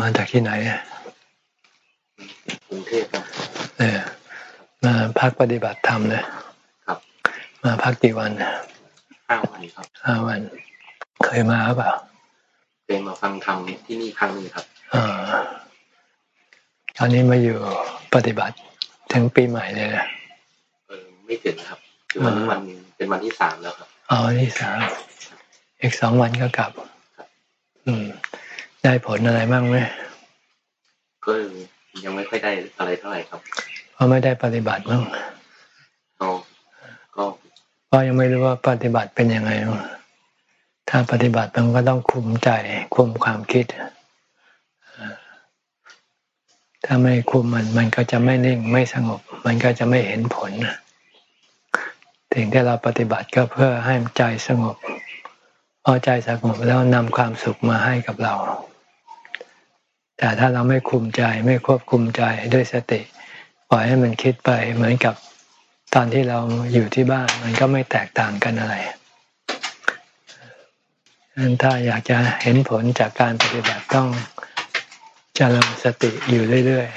มาจากที่ไหนกรุงเทพครับเนี่ยมาพักปฏิบัติธรรมเลยครับ มาพักกี่วันห้าวันครับห้าวัน เคยมาหรือเปล่าเคยมาฟังธรรมที่นี่ครั้งนึงครับอ่าตอนนี้มาอยู่ปฏิบัติถึงปีใหม่เลยนะเออไม่ถึงครับคือวันนี้วันเป็นวันที่สามแล้วครับอ๋อที่สามอีกสองวันก็กลับ อืม ได้ผลอะไรบ้างไหมก็ยังไม่ค่อยได้อะไรเท่าไหร่ครับเพราะไม่ได้ปฏิบัติบ้างก็ก็เพราะยังไม่รู้ว่าปฏิบัติเป็นยังไงถ้าปฏิบัติมันก็ต้องคุมใจคุมความคิดถ้าไม่คุมมันมันก็จะไม่นิ่งไม่สงบ มันก็จะไม่เห็นผลถึงที่เราปฏิบัติก็เพื่อให้ใจสงบพอใจสงบแล้วนำความสุขมาให้กับเรา แต่ถ้าเราไม่คุมใจไม่ควบคุมใจด้วยสติ ปล่อยให้มันคิดไปเหมือนกับตอนที่เราอยู่ที่บ้านมันก็ไม่แตกต่างกันอะไรถ้าอยากจะเห็นผลจากการปฏิบัติต้องเจริญสติอยู่เรื่อย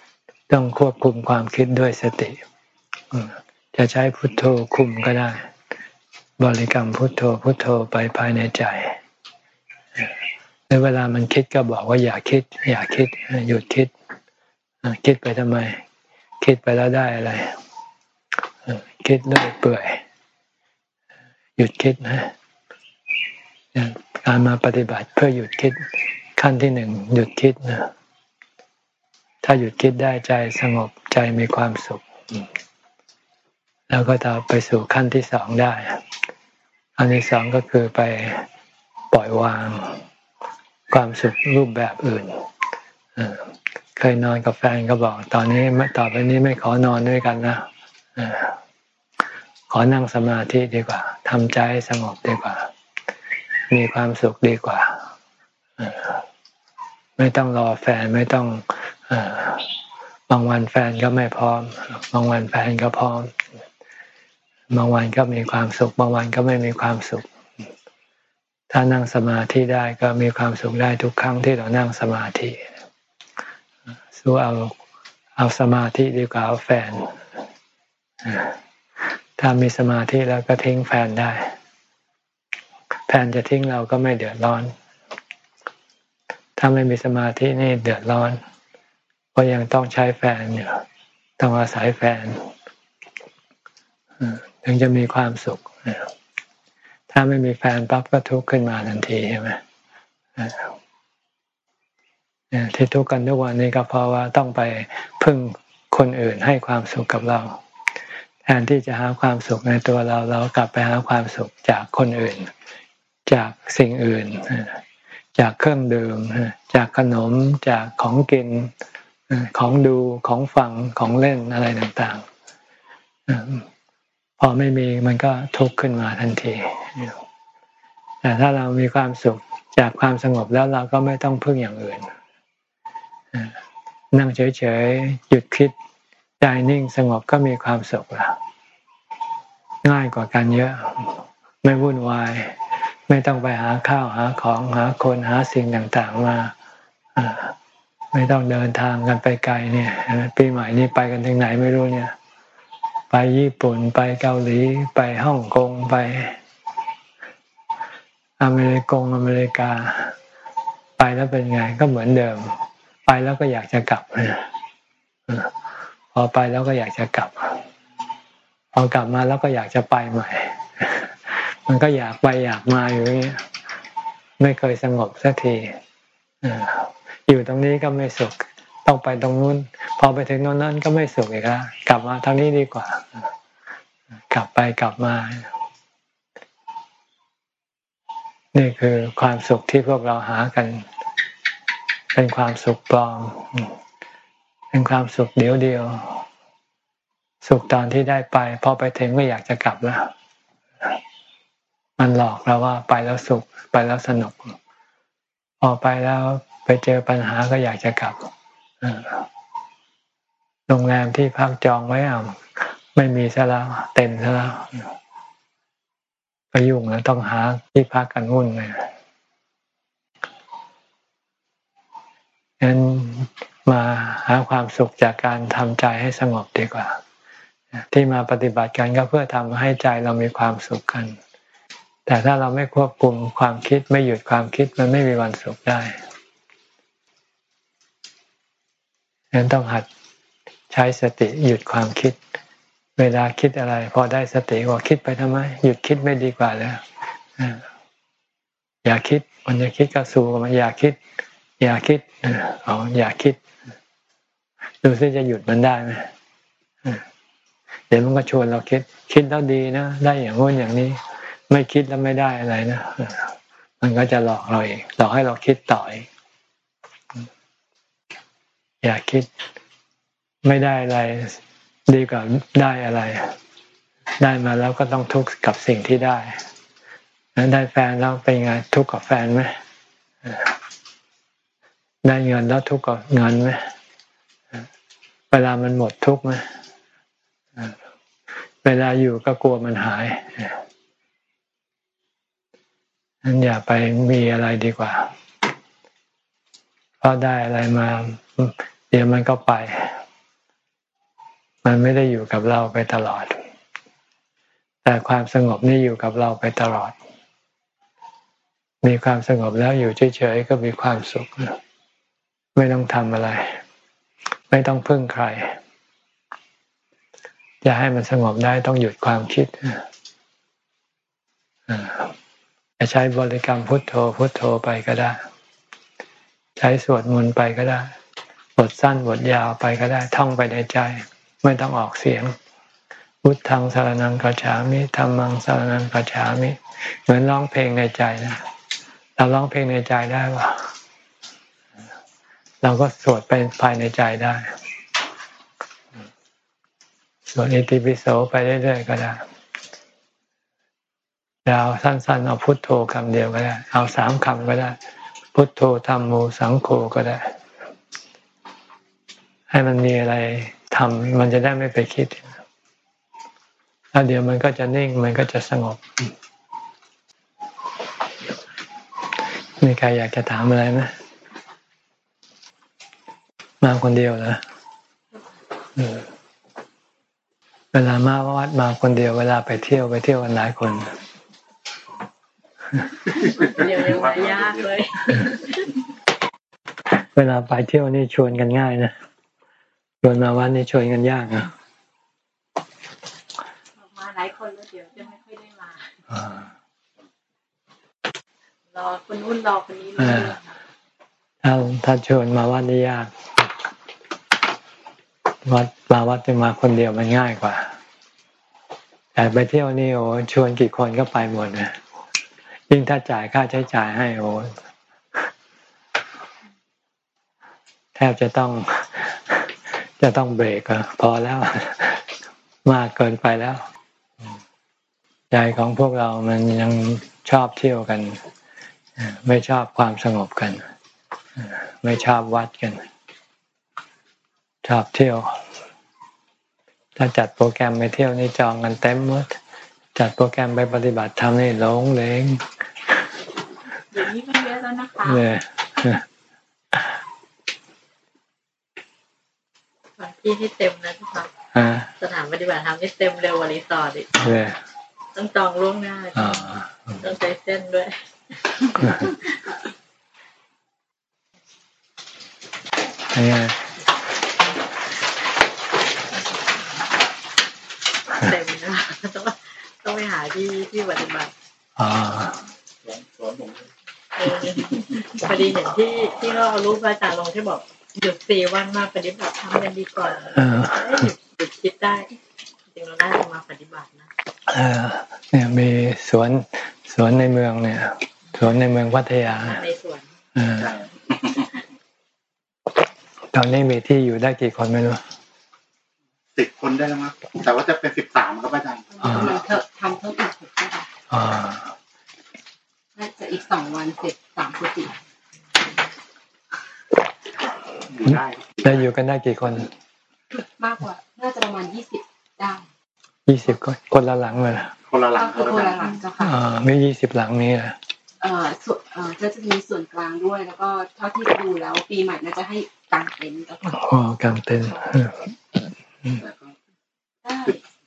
ๆ ต้องควบคุมความคิดด้วยสติ จะใช้พุทโธคุมก็ได้ บริกรรมพุทโธพุทโธไปภายในใจ ในเวลามันคิดก็บอกว่าอย่าคิด อย่าคิดหยุดคิดคิดไปทำไม คิดไปแล้วได้อะไรคิดเลื่อยเปื่อย หยุดคิดนะการมาปฏิบัติเพื่อหยุดคิดขั้นที่หนึ่งหยุดคิดนะถ้าหยุดคิดได้ใจสงบใจมีความสุข แล้วก็จะไปสู่ขั้นที่สองได้อันที่สองก็คือไปปล่อยวาง ความสุขรูปแบบอื่นเคยนอนกับแฟนก็บอก ตอนนี้ต่อไปนี้ไม่ขอนอนด้วยกันนะขอนั่งสมาธิดีกว่าทำใจสงบดีกว่า มีความสุขดีกว่าไม่ต้องรอแฟนไม่ต้องบางวันแฟนก็ไม่พร้อม บางวันแฟนก็พร้อม บางวันก็มีความสุข บางวันก็ไม่มีความสุข ถ้านั่งสมาธิได้ก็มีความสุขได้ทุกครั้งที่เรานั่งสมาธิสู้เอาเอาสมาธิดีกว่าเอาแฟน ถ้ามีสมาธิแล้วก็ทิ้งแฟนได้ แฟนจะทิ้งเราก็ไม่เดือดร้อน ถ้าไม่มีสมาธินี่เดือดร้อน เพราะยังต้องใช้แฟนอยู่ต้องอาศัยแฟนถึงจะมีความสุข ถ้าไม่มีแฟนปั๊บก็ทุกข์ขึ้นมาทันทีใช่ไหมที่ทุกข์กันทุกวันนี้ก็เพราะว่าต้องไปพึ่งคนอื่นให้ความสุขกับเรา แทนที่จะหาความสุขในตัวเราเรากลับไปหาความสุขจากคนอื่น จากสิ่งอื่น จากเครื่องดื่มจากขนมจากของกินของดูของฟังของเล่นอะไรต่างๆ พอไม่มีมันก็ทุกข์ขึ้นมาทันทีแต่ถ้าเรามีความสุขจากความสงบแล้วเราก็ไม่ต้องพึ่งอย่างอื่นนั่งเฉยๆหยุดคิดใจนิ่งสงบก็มีความสุขแล้วง่ายกว่ากันเยอะ ไม่วุ่นวาย ไม่ต้องไปหาข้าวหาของหาคนหาสิ่งต่างๆมาไม่ต้องเดินทางกันไปไกลเนี่ยปีใหม่นี้ไปกันถึงไหนไม่รู้เนี่ย ไปญี่ปุ่นไปเกาหลีไปฮ่องกงไป อเมริกงอเมริกา ไปแล้วเป็นไงก็เหมือนเดิม ไปแล้วก็อยากจะกลับพอไปแล้วก็อยากจะกลับ พอกลับมาแล้วก็อยากจะไปใหม่ มันก็อยากไปอยากมาอยู่อย่างนี้ไม่เคยสงบสักทีอยู่ตรงนี้ก็ไม่สุข ต้องไปตรงนู้น พอไปถึงโน้นนั้นก็ไม่สุขอีกแล้วกลับมาทางนี้ดีกว่า กลับไปกลับมา นี่คือความสุขที่พวกเราหากัน เป็นความสุขปลอม เป็นความสุขเดียวเดียว สุขตอนที่ได้ไปพอไปถึงก็อยากจะกลับแล้วมันหลอกเราว่าไปแล้วสุขไปแล้วสนุก พอไปแล้วไปเจอปัญหาก็อยากจะกลับ โรงแรมที่พักจองไว้อะไม่มีซะแล้วเต็มซะแล้วไปยุ่งแล้วต้องหาที่พักกันวุ่นเลยงั้นมาหาความสุขจากการทำใจให้สงบดีกว่า ที่มาปฏิบัติกันก็เพื่อทำให้ใจเรามีความสุขกัน แต่ถ้าเราไม่ควบคุมความคิดไม่หยุดความคิดมันไม่มีวันสุขได้ ฉะนั้นต้องหัดใช้สติหยุดความคิด เวลาคิดอะไร พอได้สติว่าคิดไปทำไม หยุดคิดไม่ดีกว่าแล้วอย่าคิดมันจะคิดก็สู้มันอย่าคิด อย่าคิดอ๋ออย่าคิด ดูซิจะหยุดมันได้ไหมเดี๋ยวมันก็ชวนเราคิด คิดแล้วดีนะ ได้อย่างงู้นอย่างนี้ ไม่คิดแล้วไม่ได้อะไรนะมันก็จะหลอกเราเองหลอกให้เราคิดต่ออีก อย่าคิด ไม่ได้อะไรดีกว่าได้อะไร ได้มาแล้วก็ต้องทุกข์กับสิ่งที่ได้นั้นได้แฟนแล้วเป็นไงทุกข์กับแฟนไหมได้เงินแล้วทุกข์กับเงินไหมเวลามันหมดทุกข์ไหมเวลาอยู่ก็กลัวมันหายนั้นอย่าไปมีอะไรดีกว่า เพราะได้อะไรมา เดี๋ยวมันก็ไป มันไม่ได้อยู่กับเราไปตลอด แต่ความสงบนี่อยู่กับเราไปตลอด มีความสงบแล้วอยู่เฉยๆก็มีความสุข ไม่ต้องทำอะไร ไม่ต้องพึ่งใคร จะให้มันสงบได้ต้องหยุดความคิดจะใช้บริกรรมพุทโธพุทโธไปก็ได้ ใช้สวดมนต์ไปก็ได้ บทสั้นบทยาวไปก็ได้ท่องไปในใจ ไม่ต้องออกเสียงพุทธังสารนังกัจฉามิธรรมังสารนังกัจฉามิ เหมือนร้องเพลงในใจนะเราร้องเพลงในใจได้ปะเราก็สวดไปภายในใจได้สวดอิติปิโสไปเรื่อยๆก็ได้ยาวสั้นๆเอาพุทโธคำเดียวก็ได้ เอาสามคำก็ได้ พุทโธธรรมโมสังโฆก็ได้ ให้มันมีอะไรทำมันจะได้ไม่ไปคิดแล้วเดี๋ยวมันก็จะนิ่งมันก็จะสงบมีใครอยากจะถามอะไรไหมมาคนเดียวเหรอเวลามาวัดมาคนเดียว เวลาไปเที่ยวไปเที่ยวกันหลายคนเดี๋ยวยังยากเลย เวลาไปเที่ยวนี่ชวนกันง่ายนะ ชวนมาวัดนี่ชวนกันยากนะมาหลายคนแล้วเดี๋ยวจะไม่ค่อยได้มารอคนนู้นรอคนนี้ถ้าถ้าชวนมาวัดนี่ยากวัดมาวัดจะมาคนเดียวมันง่ายกว่า แต่ไปเที่ยวนี่โอ้ชวนกี่คนก็ไปหมดนะยิ่งถ้าจ่ายค่าใช้จ่ายให้โอ้แทบจะต้อง จะต้องเบรกอะพอแล้ว มากเกินไปแล้วใจของพวกเรามันยังชอบเที่ยวกัน ไม่ชอบความสงบกัน ไม่ชอบวัดกัน ชอบเที่ยว ถ้าจัดโปรแกรมไปเที่ยวนี่จองกันเต็มหมด จัดโปรแกรมไปปฏิบัติทำนี่หลงเลงเดี๋ยวนี้ก็เยอะแล้วนะคะ เนี่ยที่ให้เต็มนะทุกคนสถานปฏิบัติธรรมนี่เต็มเร็วกว่ารีสอร์ทอีกต้องจองล่วงหน้าต้องใช้เส้นด้วยยังไงเต็มนะต้องไปหาที่ที่ปฏิบัติอ่าพอดีเห็นที่ที่เรารู้พระอาจารย์ลงที่บอก หยุดสี่วันมาปฏิบัติทำกันดีก่อนหยุดคิดได้จริงเราได้มาปฏิบัตินะเนี่ยมีสวนสวนในเมืองเนี่ยสวนในเมืองพัทยาในสวนตอนนี้มีที่อยู่ได้กี่คนไม่รู้สิบคนได้แล้วมั้งแต่ว่าจะเป็นสิบสามครับอาจารย์มันเถอะทำเพิ่มอีกหกได้น่าจะอีกสองวันเสร็จสามพฤศ จิกได้แล้วอยู่กันได้กี่คน มากกว่า น่าจะประมาณยี่สิบได้ยี่สิบคนคนละหลังเลยคนละหลังคนละหลังเจ้าค่ะอ่าไม่ยี่สิบหลังนี้แหละเอ่อส่วนเอ่อก็จะมีส่วนกลางด้วย แล้วก็เท่าที่ดูแล้ว ปีใหม่น่าจะให้กางเต็นท์ก็อ๋อกางเต็นท์เออได้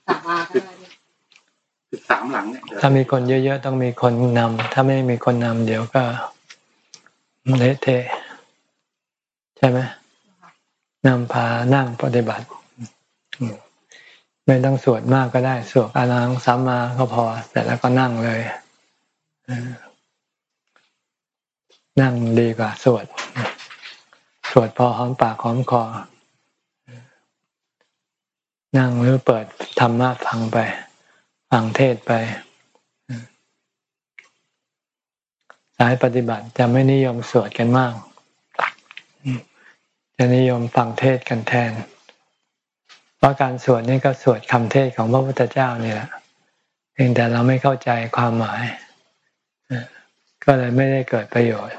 สาราก็ได้สิบสามหลังเนี่ยถ้ามีคนเยอะๆต้องมีคนนำถ้าไม่มีคนนำเดี๋ยวก็เละเทะใช่ไหม นำพานั่งปฏิบัติ ไม่ต้องสวดมากก็ได้ สวดอาลังสัมมาก็พอ แต่แล้วก็นั่งเลยนั่งดีกว่า สวด สวดพอหอมปากหอมคอ นั่งหรือเปิดธรรมะฟังไป ฟังเทศไป สายปฏิบัติจะไม่นิยมสวดกันมาก จะนิยมฟังเทศกันแทน เพราะการสวดนี่ก็สวดคำเทศของพระพุทธเจ้านี่แหละเพียงแต่เราไม่เข้าใจความหมาย ก็เลยไม่ได้เกิดประโยชน์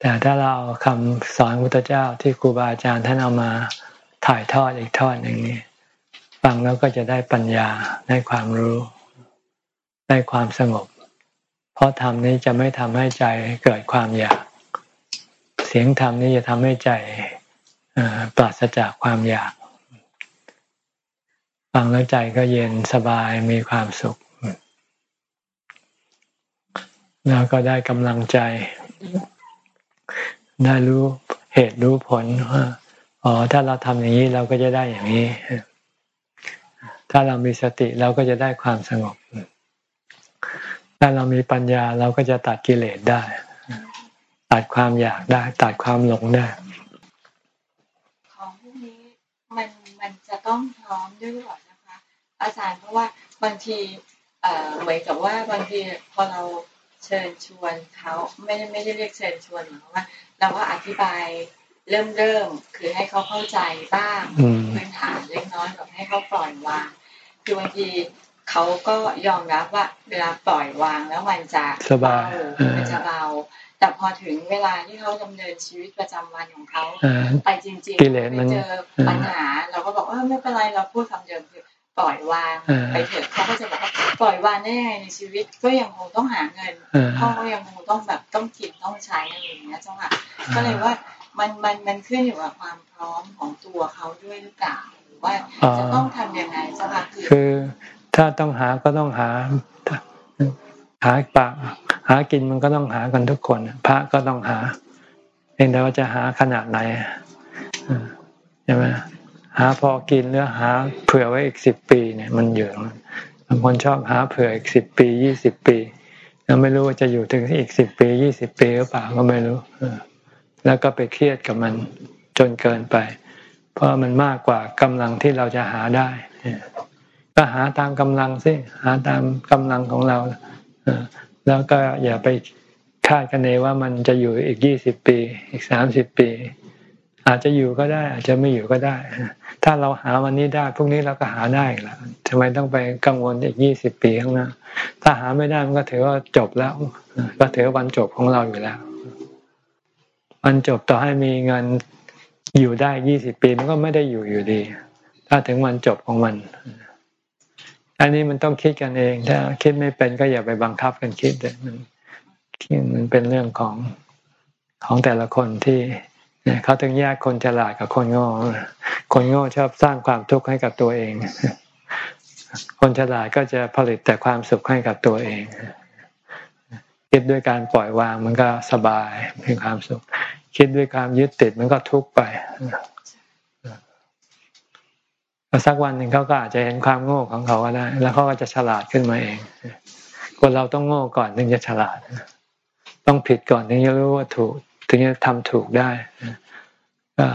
แต่ถ้าเราคำสอนพุทธเจ้าที่ครูบาอาจารย์ท่านเอามาถ่ายทอดอีกทอดหนึ่งนี้ฟังแล้วก็จะได้ปัญญาได้ความรู้ได้ความสงบ เพราะธรรมนี้จะไม่ทำให้ใจเกิดความอยาก สียงธรรมนี้จะทำให้ใจปราศจากความอยาก ฟังแล้วใจก็เย็นสบายมีความสุข แล้วก็ได้กำลังใจ ได้รู้เหตุรู้ผลว่าอ๋อถ้าเราทำอย่างนี้เราก็จะได้อย่างนี้ ถ้าเรามีสติเราก็จะได้ความสงบ ถ้าเรามีปัญญาเราก็จะตัดกิเลสได้ ตัดความอยากได้ ตัดความหลงได้ ของพวกนี้มันมันจะต้องพร้อมด้วยหรอนะคะ อาจารย์เพราะว่าบางทีเอ่อเหมือนกับว่าบางทีพอเราเชิญชวนเขาไม่ได้ไม่ได้เรียกเชิญชวนหมายความว่า เราก็อธิบายเริ่มเริ่มคือให้เขาเข้าใจบ้างอืมพื้นฐานเล็กน้อยแบบให้เขาปล่อยวาง คือบางทีเขาก็ยอมรับว่าเวลาปล่อยวางแล้วมันจะสบายเบเออมันจะเบา แต่พอถึงเวลาที่เขาดำเนินชีวิตประจำวันของเขาเออไปจริงกิเลสมันไปเจอปัญหา เราก็บอกว่าไม่เป็นไรเราพูดคำเดิมคือปล่อยวางเออไปเถอะเขาก็จะบอกว่าปล่อยวางได้ยังไงในชีวิตก็ยังคงต้องหาเงินเออพ่อก็ยังคงต้องแบบต้องกินต้องใช้อะไรอย่างเงี้ยเจ้าค่ะก็เลยว่ามันมันมันขึ้นอยู่กับความพร้อมของตัวเขาด้วยหรือเปล่าหรือว่าจะต้องทำยังไงเจ้าค่ะคือคือ ถ้าต้องหาก็ต้องหา หาปากหากินมันก็ต้องหากันทุกคน พระก็ต้องหาเพียงแต่ว่าจะหาขนาดไหนใช่ไหมหาพอกินหรือหาเผื่อไว้อีกสิบปีเนี่ยมันเยอะบางคนชอบหาเผื่ออีกสิบปียี่สิบปีแล้วไม่รู้ว่าจะอยู่ถึงอีกสิบปียี่สิบปีหรือเปล่าก็ไม่รู้แล้วก็ไปเครียดกับมันจนเกินไป เพราะมันมากกว่ากำลังที่เราจะหาได้ก็หาตามกำลังสิหาตามกำลังของเรา แล้วก็อย่าไปคาดคะเนว่ามันจะอยู่อีกยี่สิบปี อีกสามสิบปี อาจจะอยู่ก็ได้ อาจจะไม่อยู่ก็ได้ ถ้าเราหาวันนี้ได้พรุ่งนี้เราก็หาได้อีกแล้วทำไมต้องไปกังวลอีกยี่สิบปีข้างหน้าถ้าหาไม่ได้มันก็ถือว่าจบแล้ว ก็ถือว่าวันจบของเราอยู่แล้ววันจบต่อให้มีเงินอยู่ได้ยี่สิบปีมันก็ไม่ได้อยู่อยู่ดี ถ้าถึงวันจบของมัน อันนี้มันต้องคิดกันเอง ถ้าคิดไม่เป็นก็อย่าไปบังคับกันคิดเลยมันมันเป็นเรื่องของของแต่ละคนที่เนี่ยเขาถึงแยกคนฉลาดกับคนโง่ คนโง่ชอบสร้างความทุกข์ให้กับตัวเอง คนฉลาดก็จะผลิตแต่ความสุขให้กับตัวเองคิดด้วยการปล่อยวางมันก็สบายมีความสุข คิดด้วยความยึดติดมันก็ทุกข์ไป สักวันหนึ่งเขาก็อาจจะเห็นความโง่ของเขาก็ได้ แล้วเขาก็จะฉลาดขึ้นมาเองคนเราต้องโง่ก่อนถึงจะฉลาด ต้องผิดก่อนถึงจะรู้ว่าถูก ถึงจะทำถูกได้ก็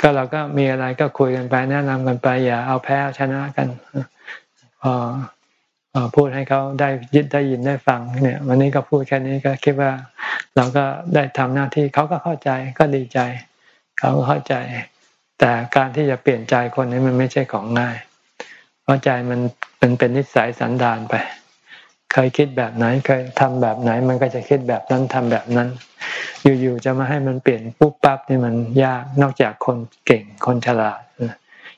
ก็เราก็มีอะไรก็คุยกันไปแนะนำกันไป อย่าเอาแพ้เอาชนะกันพอพอพูดให้เขาได้ยินได้ยินได้ฟังเนี่ย วันนี้ก็พูดแค่นี้ก็คิดว่า เราก็ได้ทำหน้าที่เขาก็เข้าใจก็ดีใจ เขาก็เข้าใจ แต่การที่จะเปลี่ยนใจคนนี้มันไม่ใช่ของง่าย เพราะใจมันมันเป็นนิสัยสันดานไป เคยคิดแบบไหนเคยทำแบบไหน มันก็จะคิดแบบนั้นทำแบบนั้น อยู่ๆจะมาให้มันเปลี่ยนปุ๊บปั๊บนี่มันยากนอกจากคนเก่งคนฉลาด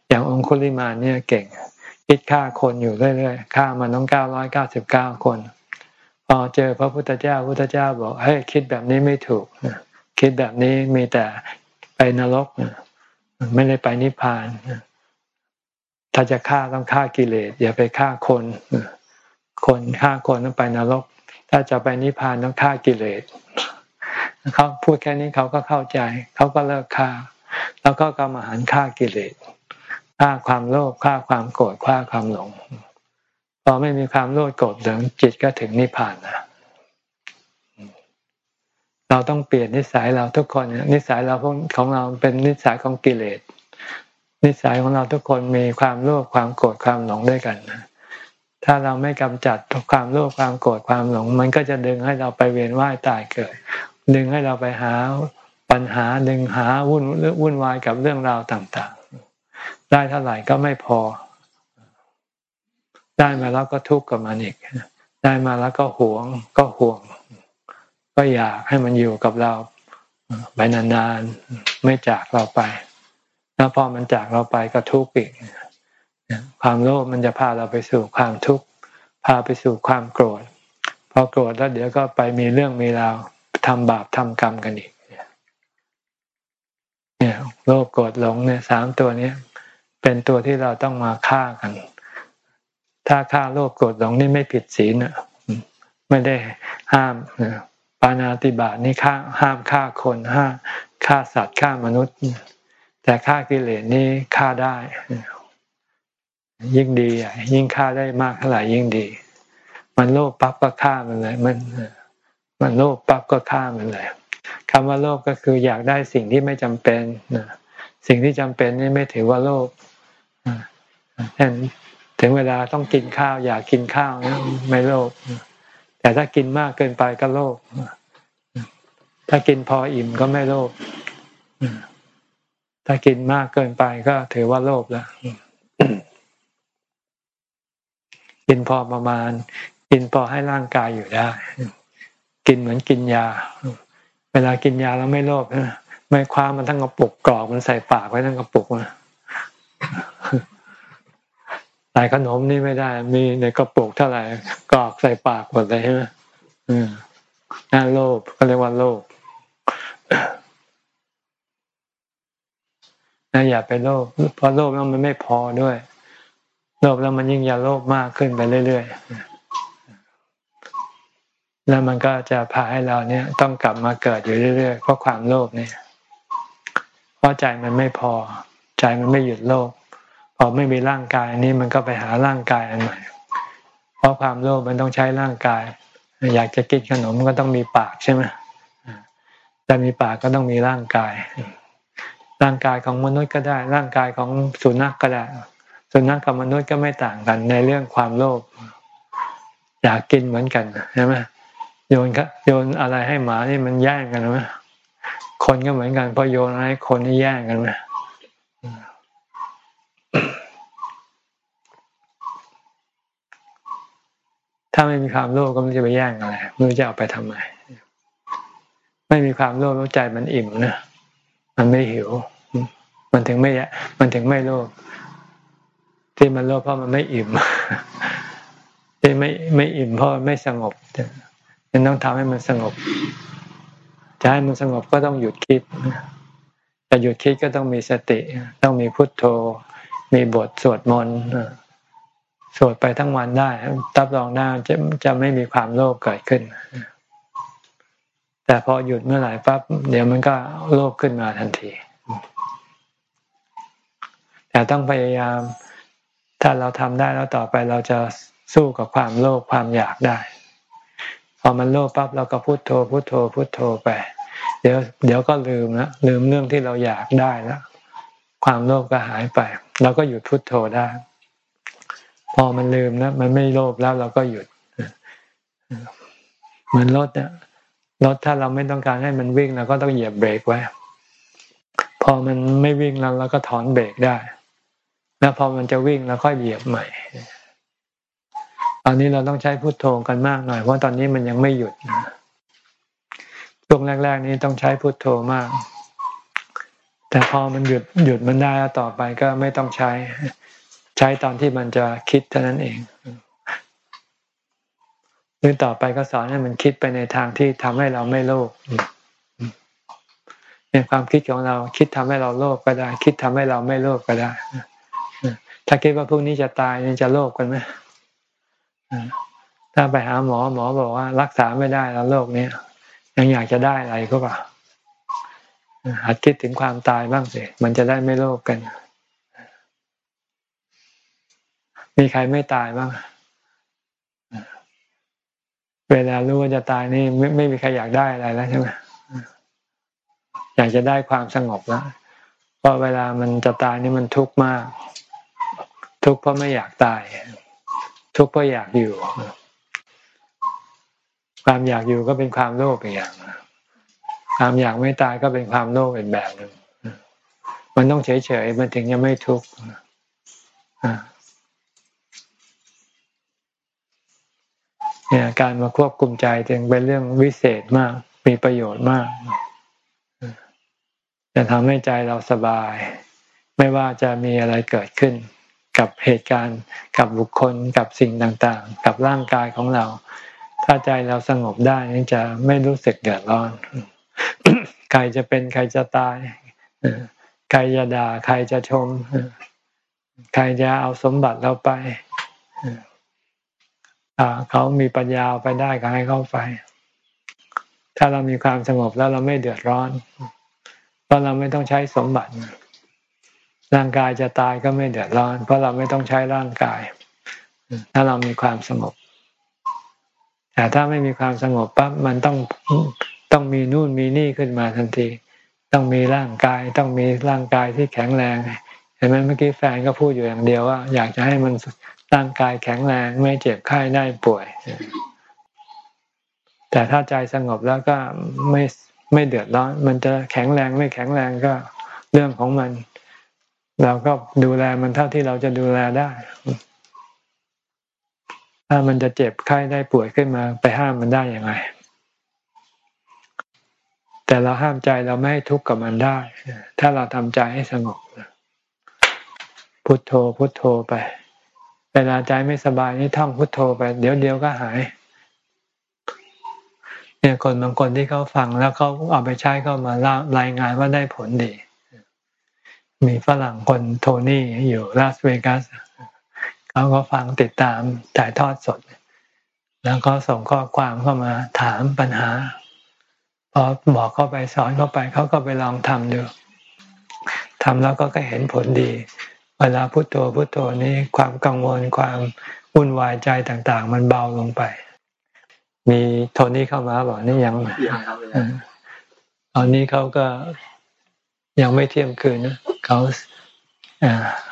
อย่างองคุลิมาเนี่ยเก่งคิดฆ่าคนอยู่เรื่อยๆฆ่ามันต้องเก้าร้อยเก้าสิบเก้าคนพอเจอพระพุทธเจ้าพพุทธเจ้าบอกเฮ้ยคิดแบบนี้ไม่ถูกคิดแบบนี้มีแต่ไปนรก ไม่ได้ไปนิพพาน ถ้าจะฆ่าต้องฆ่ากิเลสอย่าไปฆ่าคน คนฆ่าคนต้องไปนรก ถ้าจะไปนิพพานต้องฆ่ากิเลสเขาพูดแค่นี้เขาก็เข้าใจ เขาก็เลิกฆ่า แล้วก็กรรมฐานฆ่ากิเลสฆ่าความโลภฆ่าความโกรธฆ่าความหลงพอไม่มีความโลภโกรธหลงจิตก็ถึงนิพพานนะ เราต้องเปลี่ยนนิสัยเราทุกคนนิสัยเราของเราเป็นนิสัยของกิเลส นิสัยของเราทุกคนมีความโลภความโกรธความหลงด้วยกันถ้าเราไม่กำจัดความโลภความโกรธความหลง มันก็จะดึงให้เราไปเวียนว่ายตายเกิด ดึงให้เราไปหาปัญหาดึงหาวุ่นวุ่นวายกับเรื่องราวต่างๆ ได้เท่าไหร่ก็ไม่พอ ได้มาแล้วก็ทุกข์กับมันอีกได้มาแล้วก็หวงก็ห่วง ก็อยากให้มันอยู่กับเราไปนานๆไม่จากเราไป แล้วพอมันจากเราไปก็ทุกข์อีกความโลภมันจะพาเราไปสู่ความทุกข์พาไปสู่ความโกรธพอโกรธแล้วเดี๋ยวก็ไปมีเรื่องมีราวทำบาปทำกรรมกันอีกเนี่ยโลภโกรธหลงเนี่ยสามตัวนี้เป็นตัวที่เราต้องมาฆ่ากัน ถ้าฆ่าโลภโกรธหลงนี่ไม่ผิดศีลอะไม่ได้ห้าม ปานาติบาตนี่ฆ่าห้ามฆ่าคนห้าฆ่าสัตว์ฆ่ามนุษย์ แต่ฆ่ากิเลสนี่ฆ่าได้ ยิ่งดียิ่งฆ่าได้มากเท่าไหร่ยิ่งดี มันโลภปั๊บก็ฆ่ามันเลย มัน มันโลภปั๊บก็ฆ่ามันเลยคำว่าโลภก็คืออยากได้สิ่งที่ไม่จำเป็นสิ่งที่จำเป็นนี่ไม่ถือว่าโลภเช่นถึงเวลาต้องกินข้าว อยากกินข้าวนะไม่โลภ แต่ถ้ากินมากเกินไปก็โลภถ้ากินพออิ่มก็ไม่โลภถ้ากินมากเกินไปก็ถือว่าโลภแล้วกินพอประมาณ กินพอให้ร่างกายอยู่ได้ กินเหมือนกินยา เวลากินยาแล้วไม่โลภนะไม่คว้ามันทั้งกระปุกกรอกมันใส่ปากไว้ทั้งกระปุกนะใส่ขนมนี่ไม่ได้ มีในกระปุกเท่าไหร่กรอก ใส่ปากหมดเลยใช่ไหมน่าโลภก็เรียกว่าโลภนะอย่าไปโลภเพราะโลภแล้วมันไม่พอด้วย โลภแล้วมันยิ่งอย่าโลภมากขึ้นไปเรื่อยๆ แล้วมันก็จะพาให้เราเนี่ย ต้องกลับมาเกิดอยู่เรื่อยๆ เพราะความโลภเนี่ย เพราะใจมันไม่พอ ใจมันไม่หยุดโลภพอไม่มีร่างกายนี้มันก็ไปหาร่างกายอันใหม่ เพราะความโลภมันต้องใช้ร่างกาย อยากจะกินขนมก็ต้องมีปากใช่ไหมแต่มีปากก็ต้องมีร่างกาย ร่างกายของมนุษย์ก็ได้ ร่างกายของสุนัขกก็ได้ สุนัขกับมนุษย์ก็ไม่ต่างกันในเรื่องความโลภอยากกินเหมือนกันใช่ไหมโยนโยนอะไรให้หมานี่มันแย่งกันไหมคนก็เหมือนกันพอโยนอะไรคนนี่แย่งกันไหม ถ้าไม่มีความโลภก็ไม่จะไปแย่งอะไรไม่รู้จะเอาไปทำไมไม่มีความโลภแล้วใจมันอิ่มนะมันไม่หิว มันถึงไม่มันถึงไม่โลภที่มันโลภเพราะมันไม่อิ่มที่ไม่ไม่อิ่มเพราะไม่สงบมันต้องทำให้มันสงบจะให้มันสงบก็ต้องหยุดคิดแต่หยุดคิดก็ต้องมีสติ ต้องมีพุทโธ มีบทสวดมนต์ สวดไปทั้งวันได้รับรองได้จะจะไม่มีความโลภเกิดขึ้น แต่พอหยุดเมื่อไหร่ปั๊บเดี๋ยวมันก็โลภขึ้นมาทันที แต่ต้องพยายาม ถ้าเราทำได้แล้วต่อไปเราจะสู้กับความโลภความอยากได้ พอมันโลภปั๊บเราก็พุโทโธพุโทโธพุโทโธไป เดี๋ยวเดี๋ยวก็ลืมละลืมเรื่องที่เราอยากได้แล้วความโลภก็หายไป เราก็หยุดพุโทโธได้ พอมันลืมนะมันไม่โลภแล้วเราก็หยุดเหมือนรถเนี่ยรถถ้าเราไม่ต้องการให้มันวิ่งเราก็ต้องเหยียบเบรกไว้ พอมันไม่วิ่งแล้วเราก็ถอนเบรกได้ แล้วพอมันจะวิ่งแล้วก็เหยียบใหม่ ตอนนี้เราต้องใช้พุทโธกันมากหน่อยเพราะตอนนี้มันยังไม่หยุดช่วงแรก ๆ นี้ต้องใช้พุทโธมาก แต่พอมันหยุดหยุดมันได้แล้วต่อไปก็ไม่ต้องใช้ ใช้ตอนที่มันจะคิดเท่านั้นเองหรือต่อไปก็สอนให้มันคิดไปในทางที่ทำให้เราไม่โลภเนี่ยความคิดของเราคิดทำให้เราโลภก็ได้ คิดทำให้เราไม่โลภก็ได้ถ้าคิดว่าพรุ่งนี้จะตายนี่จะโลภกันไหมถ้าไปหาหมอหมอบอกว่า รักษาไม่ได้แล้วโรคนี้ยังอยากจะได้อะไรก็ป่ะหัดคิดถึงความตายบ้างสิมันจะได้ไม่โลภกัน มีใครไม่ตายบ้างเวลารู้ว่าจะตายนี่ไม่ไม่มีใครอยากได้อะไรแล้วใช่ไหมอยากจะได้ความสงบแล้วเพราะเวลามันจะตายนี่มันทุกข์มาก ทุกข์เพราะไม่อยากตาย ทุกข์เพราะอยากอยู่ ความอยากอยู่ก็เป็นความโลภอีกอย่างความอยากไม่ตายก็เป็นความโลภอีกแบบหนึ่งมันต้องเฉยๆมันถึงจะไม่ทุกข์ เนี่ยการมาควบคุมใจจึงเป็นเรื่องวิเศษมาก มีประโยชน์มาก จะทำให้ใจเราสบาย ไม่ว่าจะมีอะไรเกิดขึ้น กับเหตุการณ์กับบุคคลกับสิ่งต่างๆ กับร่างกายของเรา ถ้าใจเราสงบได้นี่จะไม่รู้สึกเดือดร้อน ใครจะเป็นใครจะตายใครจะด่าใครจะชม ใครจะเอาสมบัติเราไป เขามีปัญญาไปได้ก็ให้เขาไป ถ้าเรามีความสงบแล้วเราไม่เดือดร้อน เพราะเราไม่ต้องใช้สมบัติ ร่างกายจะตายก็ไม่เดือดร้อน เพราะเราไม่ต้องใช้ร่างกาย ถ้าเรามีความสงบ แต่ถ้าไม่มีความสงบปั๊บมันต้องต้องมีนู่นมีนี่ขึ้นมาทันที ต้องมีร่างกาย ต้องมีร่างกายที่แข็งแรงเห็นไหมเมื่อกี้แฟนก็พูดอยู่อย่างเดียวว่า อยากจะให้มัน ร่างกายแข็งแรงไม่เจ็บไข้ได้ป่วย แต่ถ้าใจสงบแล้วก็ไม่ไม่เดือดร้อน มันจะแข็งแรงไม่แข็งแรงก็เรื่องของมัน เราก็ดูแลมันเท่าที่เราจะดูแลได้ ถ้ามันจะเจ็บไข้ได้ป่วยขึ้นมา ไปห้ามมันได้อย่างไรแต่เราห้ามใจเราไม่ให้ทุกข์กับมันได้ ถ้าเราทำใจให้สงบพุทโธพุทโธไป เวลาใจไม่สบายนี่ท่องพุทโธไป เดี๋ยวเดียวก็หาย เนี่ยคนบางคนที่เขาฟังแล้วเขาเอาไปใช้เข้ามารายงานว่าได้ผลดี มีฝรั่งคนโทนี่อยู่ลาสเวกัสเขาก็ฟังติดตามถ่ายทอดสด แล้วก็ส่งข้อความเข้ามาถามปัญหาพอบอกเข้าไปสอนเข้าไปเขาก็ไปลองทำดูทำแล้วก็ก็เห็นผลดี เวลาพุโทโธพุโทโธนี้ความกังวลความวุ่นวายใจต่าง ๆ มันเบาลงไป มีโทนี่เข้ามาบอกนี่ยังยังครับตอนนี้เขาก็ยังไม่เที่ยงคืนนะเขา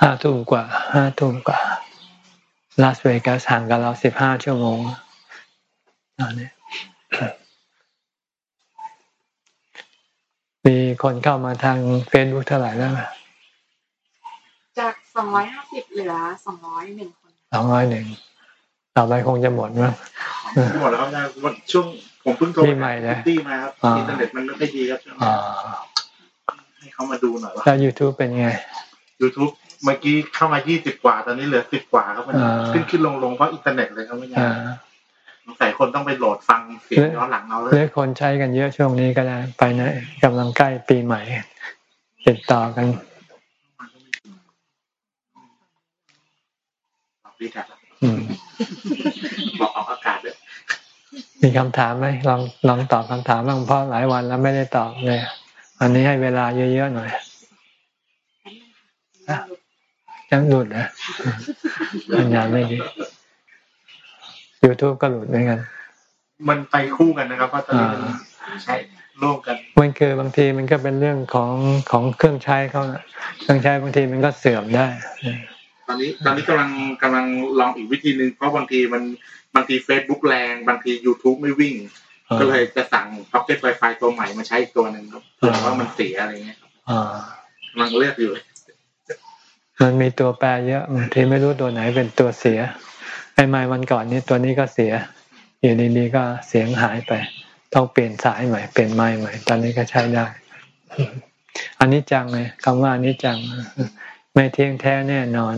ห้าทุ่มกว่าห้าทุ่มกว่าลาสเวกัสห่างกับเราสิบห้าชั่วโมงตอนนี้มีคนเข้ามาทางเฟซบุ๊กเท่าไหร่แล้วจาก สองร้อยห้าสิบเหลือสองร้อยหนึ่งคนสองร้อยหนึ่งต่อไปคงจะหมดมั้งหมดแล้วครับวันช่วงผมเพิ่งโทรใหม่เลยตีมาครับอินเทอร์เน็ตมันไม่ค่อยดีครับให้เขามาดูหน่อยว่าแล้วยูทูบเป็นไงยูทูบเมื่อกี้เข้ามายี่สิบกว่า ตอนนี้เหลือสิบกว่าครับมันขึ้นขึ้นลงลงเพราะอินเทอร์เน็ตเลยครับไม่ใช่ใส่คนต้องไปโหลดฟังเสียงย้อนหลังเราเลยเลือคนใช้กันเยอะช่วงนี้ก็ได้ไปนะกำลังใกล้ปีใหม่ ติดต่อกัน ดีครับบอกออกอากาศด้วยมีคำถามไหมลองลองตอบคำถามบ้างเพราะหลายวันแล้วไม่ได้ตอบเลยอันนี้ให้เวลาเยอะๆหน่อยยังหลุดนะปัญญาไม่ดี YouTube ก็หลุดเหมือนกัน มันไปคู่กันนะครับเพราะตอนนี้ใช้ร่วมกันมันคือบางทีมันก็เป็นเรื่องของของเครื่องใช้เขาเครื่องใช้บางทีมันก็เสื่อมได้ ตอนนี้ตอนนี้กำลังกำลังลองอีกวิธีหนึ่งเพราะบางทีมันบางทีเฟซบุ๊กแรง บางที youtube ไม่วิ่ง ก็เลยจะสั่ง Pocket Wi-Fi ตัวใหม่มาใช้อีกตัวหนึ่งครับเผื่อว่ามันเสียอะไรเงี้ยครับกำลังเลือกอยู่ มันมีตัวแปรเยอะบางทีไม่รู้ตัวไหนเป็นตัวเสียไอ้ไม้วันก่อนนี้ตัวนี้ก็เสีย อยู่ดีๆก็เสียงหายไป ต้องเปลี่ยนสายใหม่ เปลี่ยนไม้ใหม่ ตอนนี้ก็ใช้ได้อันนี้จังเลยคำว่าอันนี้จัง ไม่เที่ยงแท้แน่นอน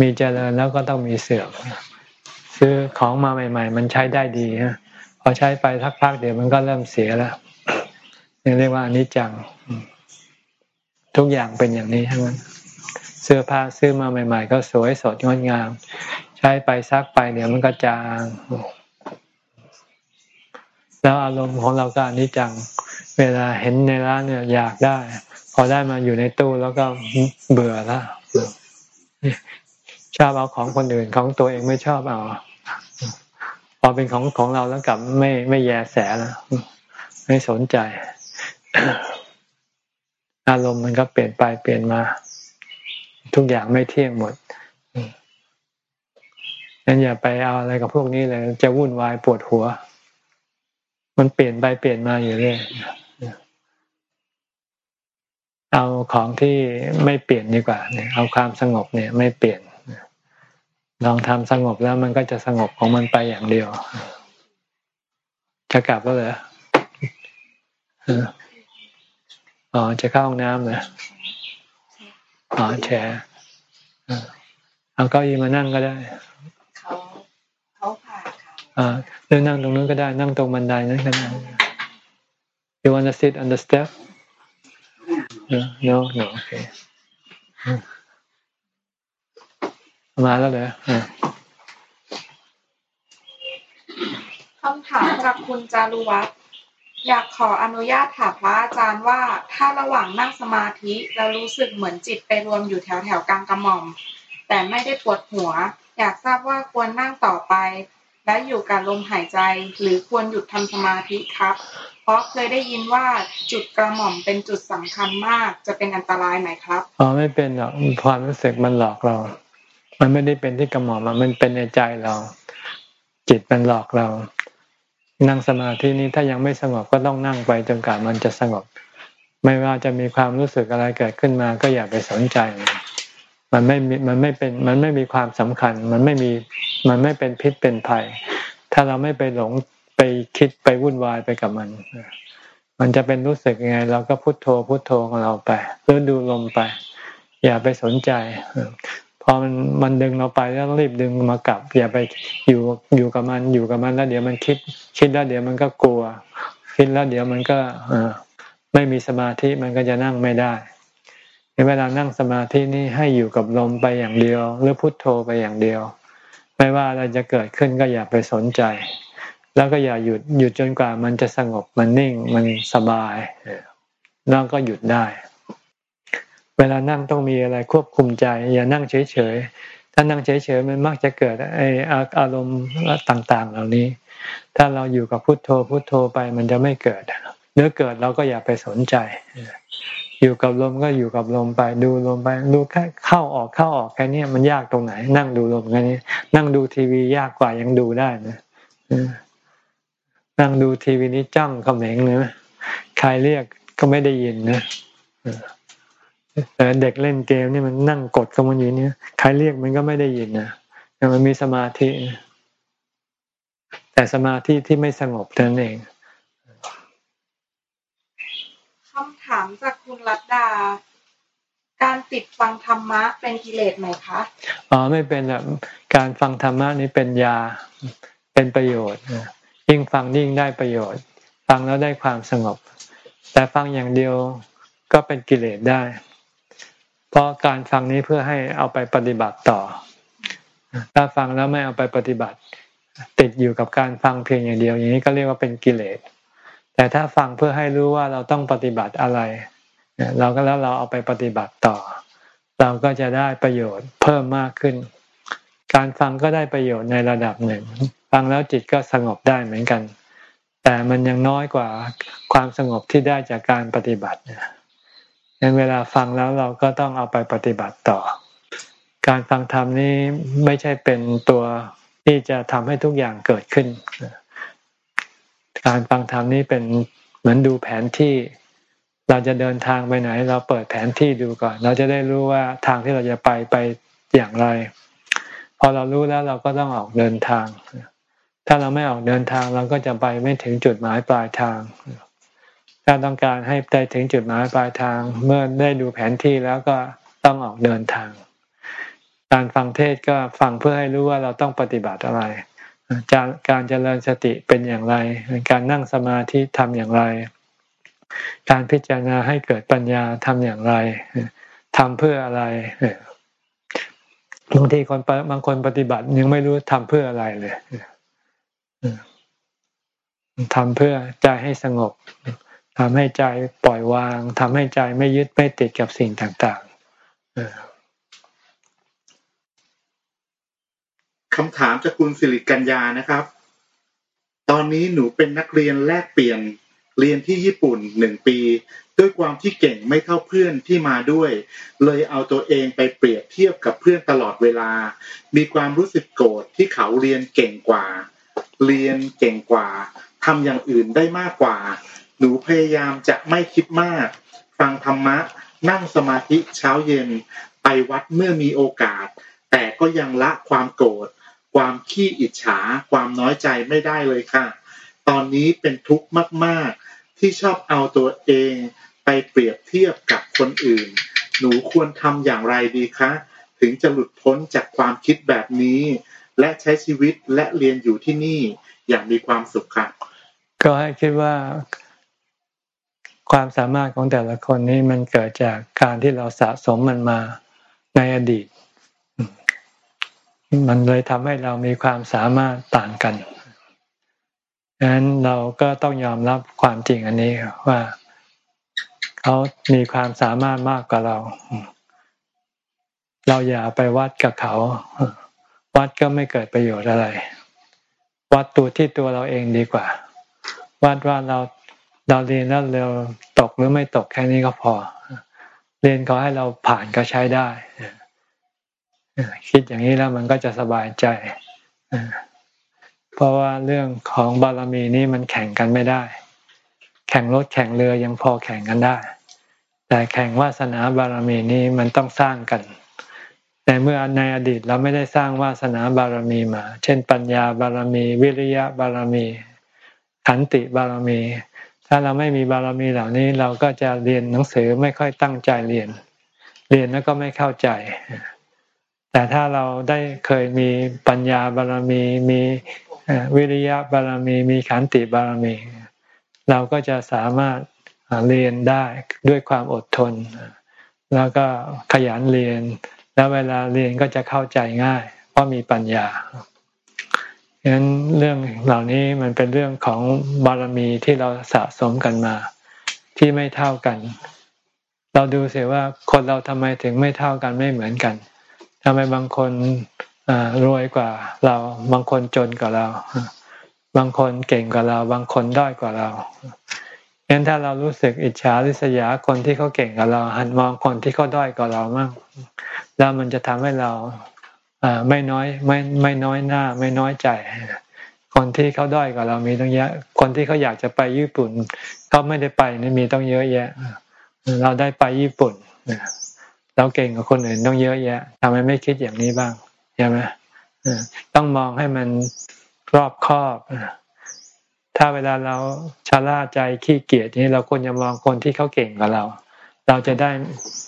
มีเจริญแล้วก็ต้องมีเสื่อมซื้อของมาใหม่ ๆ มันใช้ได้ดีฮะพอใช้ไปสักพักเดี๋ยวมันก็เริ่มเสียแล้วนี่เรียกว่าอนิจจัง ทุกอย่างเป็นอย่างนี้ทั้งนั้นเสื้อผ้าซื้อมาใหม่ ๆ ก็สวยสดงดงาม ใช้ไปซักไปเดี๋ยวมันก็จางแล้วอารมณ์ของเราก็อนิจจัง เวลาเห็นในร้านเนี่ยอยากได้ พอได้มาอยู่ในตู้แล้วก็เบื่อแล้วชอบเอาของคนอื่นของตัวเองไม่ชอบเอา พอเป็นของของเราแล้วกลับไม่ไม่แยแสแล้วไม่สนใจ อารมณ์มันก็เปลี่ยนไปเปลี่ยนมา ทุกอย่างไม่เที่ยงหมดงั้นอย่าไปเอาอะไรกับพวกนี้เลย จะวุ่นวายปวดหัว มันเปลี่ยนไปเปลี่ยนมาอยู่เรื่อย เอาของที่ไม่เปลี่ยนดีกว่าเนี่ยเอาความสงบเนี่ยไม่เปลี่ยนลองทำสงบแล้วมันก็จะสงบของมันไปอย่างเดียว จะกลับก็เลยอ๋อจะเข้าห้องน้ำเหรออ๋อแชร์เอาเก้าอี้มานั่งก็ได้เขาเขาผ่าค่ะอ่าเรือนั่งตรงนู้นก็ได้นั่งตรงบันไดนั้นก็ได้ You want to sit on the step? No, no, no. Okay. มาแล้วเหรอคำถามจากคุณจารุวัฒน์อยากขออนุญาตถามพระอาจารย์ว่าถ้าระหว่างนั่งสมาธิแล้วรู้สึกเหมือนจิตไปรวมอยู่แถวแถวกลางกระหม่อม แต่ไม่ได้ปวดหัว อยากทราบว่าควรนั่งต่อไป และอยู่กับลมหายใจ หรือควรหยุดทำสมาธิครับ เพราะเคยได้ยินว่าจุดกระหม่อมเป็นจุดสำคัญมากจะเป็นอันตรายไหมครับอ๋อไม่เป็นหรอกความรู้สึกมันหลอกเรา มันไม่ได้เป็นที่กระหม่อมมันเป็นในใจเรา จิตมันหลอกเรา นั่งสมาธินี้ถ้ายังไม่สงบก็ต้องนั่งไปจนกว่ามันจะสงบ ไม่ว่าจะมีความรู้สึกอะไรเกิดขึ้นมาก็อย่าไปสนใจมัน มันไม่มีมันไม่เป็นมันไม่มีความสำคัญ มันไม่มีมันไม่เป็นพิษเป็นภัย ถ้าเราไม่ไปหลงไปคิดไปวุ่นวายไปกับมัน มันจะเป็นรู้สึกยังไง เราก็พุโทโธพุโทโธของเราไปหรือดูลมไป อย่าไปสนใจพอมันมันดึงเราไปแล้วรีบดึงมากลับ อย่าไปอยู่อยู่กับมันอยู่กับมันแล้วเดี๋ยวมันคิด คิดแล้วเดี๋ยวมันก็กลัว คิดแล้วเดี๋ยวมันก็อไม่มีสมาธิมันก็จะนั่งไม่ได้ เวลานั่งสมาธินี่ให้อยู่กับลมไปอย่างเดียว หรือพุทโธไปอย่างเดียว ไม่ว่าอะไรจะเกิดขึ้นก็อย่าไปสนใจ แล้วก็อย่าหยุดหยุดจนกว่ามันจะสงบมันนิ่งมันสบายแล้วก็หยุดได้ เวลานั่งต้องมีอะไรควบคุมใจ อย่านั่งเฉยๆถ้านั่งเฉยๆมันมักจะเกิดไออารมณ์ต่างๆ เหล่านี้ ถ้าเราอยู่กับพุทโธพุทโธไปมันจะไม่เกิดเนื้อเกิดเราก็อย่าไปสนใจ อยู่กับลมก็อยู่กับลมไป ดูลมไปดูแค่เข้าออกเข้าออกแค่นี้มันยากตรงไหน นั่งดูลมแค่นี้ นั่งดูทีวียากกว่ายังดูได้นะนั่งดูทีวีนี้จ้องเขม็งเนะใครเรียกก็ไม่ได้ยินนะแต่เด็กเล่นเกมนี่มันนั่งกดกับมันอยู่เนี่ยใครเรียกมันก็ไม่ได้ยินนะแต่มันมีสมาธิแต่สมาธิที่ไม่สงบนั้นเองคำถามจาก รัตดา การติดฟังธรรมะเป็นกิเลสไหมคะอ๋อไม่เป็นแบบการฟังธรรมะนี่เป็นยาเป็นประโยชน์ยิ่งฟังยิ่งได้ประโยชน์ ฟังแล้วได้ความสงบ แต่ฟังอย่างเดียวก็เป็นกิเลสได้ เพราะการฟังนี้เพื่อให้เอาไปปฏิบัติต่อ ถ้าฟังแล้วไม่เอาไปปฏิบัติ ติดอยู่กับการฟังเพียงอย่างเดียว อย่างนี้ก็เรียกว่าเป็นกิเลสแต่ถ้าฟังเพื่อให้รู้ว่าเราต้องปฏิบัติอะไร เราก็แล้วเราเอาไปปฏิบัติต่อ เราก็จะได้ประโยชน์เพิ่มมากขึ้น การฟังก็ได้ประโยชน์ในระดับหนึ่ง ฟังแล้วจิตก็สงบได้เหมือนกัน แต่มันยังน้อยกว่าความสงบที่ได้จากการปฏิบัติเนี่ยงั้นเวลาฟังแล้วเราก็ต้องเอาไปปฏิบัติต่อ การฟังธรรมนี้ไม่ใช่เป็นตัวที่จะทำให้ทุกอย่างเกิดขึ้น การฟังธรรมนี้เป็นเหมือนดูแผนที่ เราจะเดินทางไปไหน เราเปิดแผนที่ดูก่อน เราจะได้รู้ว่าทางที่เราจะไปไปอย่างไร พอเรารู้แล้วเราก็ต้องออกเดินทาง ถ้าเราไม่ออกเดินทางเราก็จะไปไม่ถึงจุดหมายปลายทาง ถ้าต้องการให้ไปถึงจุดหมายปลายทาง เมื่อได้ดูแผนที่แล้วก็ต้องออกเดินทาง การฟังเทศก็ฟังเพื่อให้รู้ว่าเราต้องปฏิบัติอะไรการเจริญสติเป็นอย่างไร การนั่งสมาธิทำอย่างไร การพิจารณาให้เกิดปัญญาทำอย่างไรทำเพื่ออะไรบางทีคนบางคนปฏิบัติยังไม่รู้ทำเพื่ออะไรเลยทำเพื่อใจให้สงบทำให้ใจปล่อยวางทำให้ใจไม่ยึดไม่ติดกับสิ่งต่างๆคำถามจากคุณสิริกัญญานะครับ ตอนนี้หนูเป็นนักเรียนแลกเปลี่ยน เรียนที่ญี่ปุ่นหนึ่งปี ด้วยความที่เก่งไม่เท่าเพื่อนที่มาด้วย เลยเอาตัวเองไปเปรียบเทียบกับเพื่อนตลอดเวลา มีความรู้สึกโกรธที่เขาเรียนเก่งกว่า เรียนเก่งกว่าทำอย่างอื่นได้มากกว่า หนูพยายามจะไม่คิดมาก ฟังธรรมะ นั่งสมาธิเช้าเย็น ไปวัดเมื่อมีโอกาส แต่ก็ยังละความโกรธ ความขี้อิจฉา ความน้อยใจไม่ได้เลยค่ะ ตอนนี้เป็นทุกข์มาก ๆ ที่ชอบเอาตัวเองไปเปรียบเทียบกับคนอื่น หนูควรทำอย่างไรดีคะ ถึงจะหลุดพ้นจากความคิดแบบนี้ และใช้ชีวิตและเรียนอยู่ที่นี่อย่างมีความสุขค่ะก็ให้คิดว่าความสามารถของแต่ละคนนี้มันเกิดจากการที่เราสะสมมันมาในอดีต มันเลยทำให้เรามีความสามารถต่างกัน ดังนั้นเราก็ต้องยอมรับความจริงอันนี้ว่าเขามีความสามารถมากกว่าเรา เราอย่าไปวัดกับเขา วัดก็ไม่เกิดประโยชน์อะไร วัดตัวที่ตัวเราเองดีกว่า วัดว่าเราเราเรียนแล้วเร็วตกหรือไม่ตกแค่นี้ก็พอ เรียนเขาให้เราผ่านก็ใช้ได้ คิดอย่างนี้แล้วมันก็จะสบายใจ เพราะว่าเรื่องของบารมีนี้มันแข่งกันไม่ได้ แข่งรถแข่งเรือยังพอแข่งกันได้ แต่แข่งวาสนาบารมีนี้มันต้องสร้างกัน แต่เมื่อในอดีตเราไม่ได้สร้างวาสนาบารมีมา เช่น ปัญญาบารมี วิริยะบารมีขันติบารมี ถ้าเราไม่มีบารมีเหล่านี้เราก็จะเรียนหนังสือไม่ค่อยตั้งใจเรียน เรียนแล้วก็ไม่เข้าใจ แต่ถ้าเราได้เคยมีปัญญาบารมีมี วิริยะบารมีมีขันติบารมี เราก็จะสามารถเรียนได้ด้วยความอดทน แล้วก็ขยันเรียน แล้วเวลาเรียนก็จะเข้าใจง่าย เพราะมีปัญญาฉะนั้นเรื่องเหล่านี้มันเป็นเรื่องของบารมีที่เราสะสมกันมา ที่ไม่เท่ากัน เราดูเสียว่าคนเราทำไมถึงไม่เท่ากันไม่เหมือนกันทำไมบางคน รวยกว่าเราบางคนจนกว่าเรา บางคนเก่งกว่าเรา บางคนด้อยกว่าเราเงั้นถ้าเรารู้สึกอิจฉาริษยาคนที่เขาเก่งกว่าเรา หันมองคนที่เขาด้อยกว่าเรามั่งแล้วมันจะทำให้เราไม่น้อยไม่ไม่น้อยหน้า ไม่น้อยใจ คนที่เขาด้อยกว่าเรามีต้องเยอะ คนที่เขาอยากจะไปญี่ปุ่นเขาไม่ได้ไปนี่มีต้องเยอะแยะ เราได้ไปญี่ปุ่นเราเก่งกว่าคนอื่นต้องเยอะแยะทำไมไม่คิดอย่างนี้บ้าง ใช่ไหมต้องมองให้มันรอบคอบถ้าเวลาเราชะล่าใจขี้เกียจนี้เราควรจะมองคนที่เขาเก่งกว่าเรา เราจะได้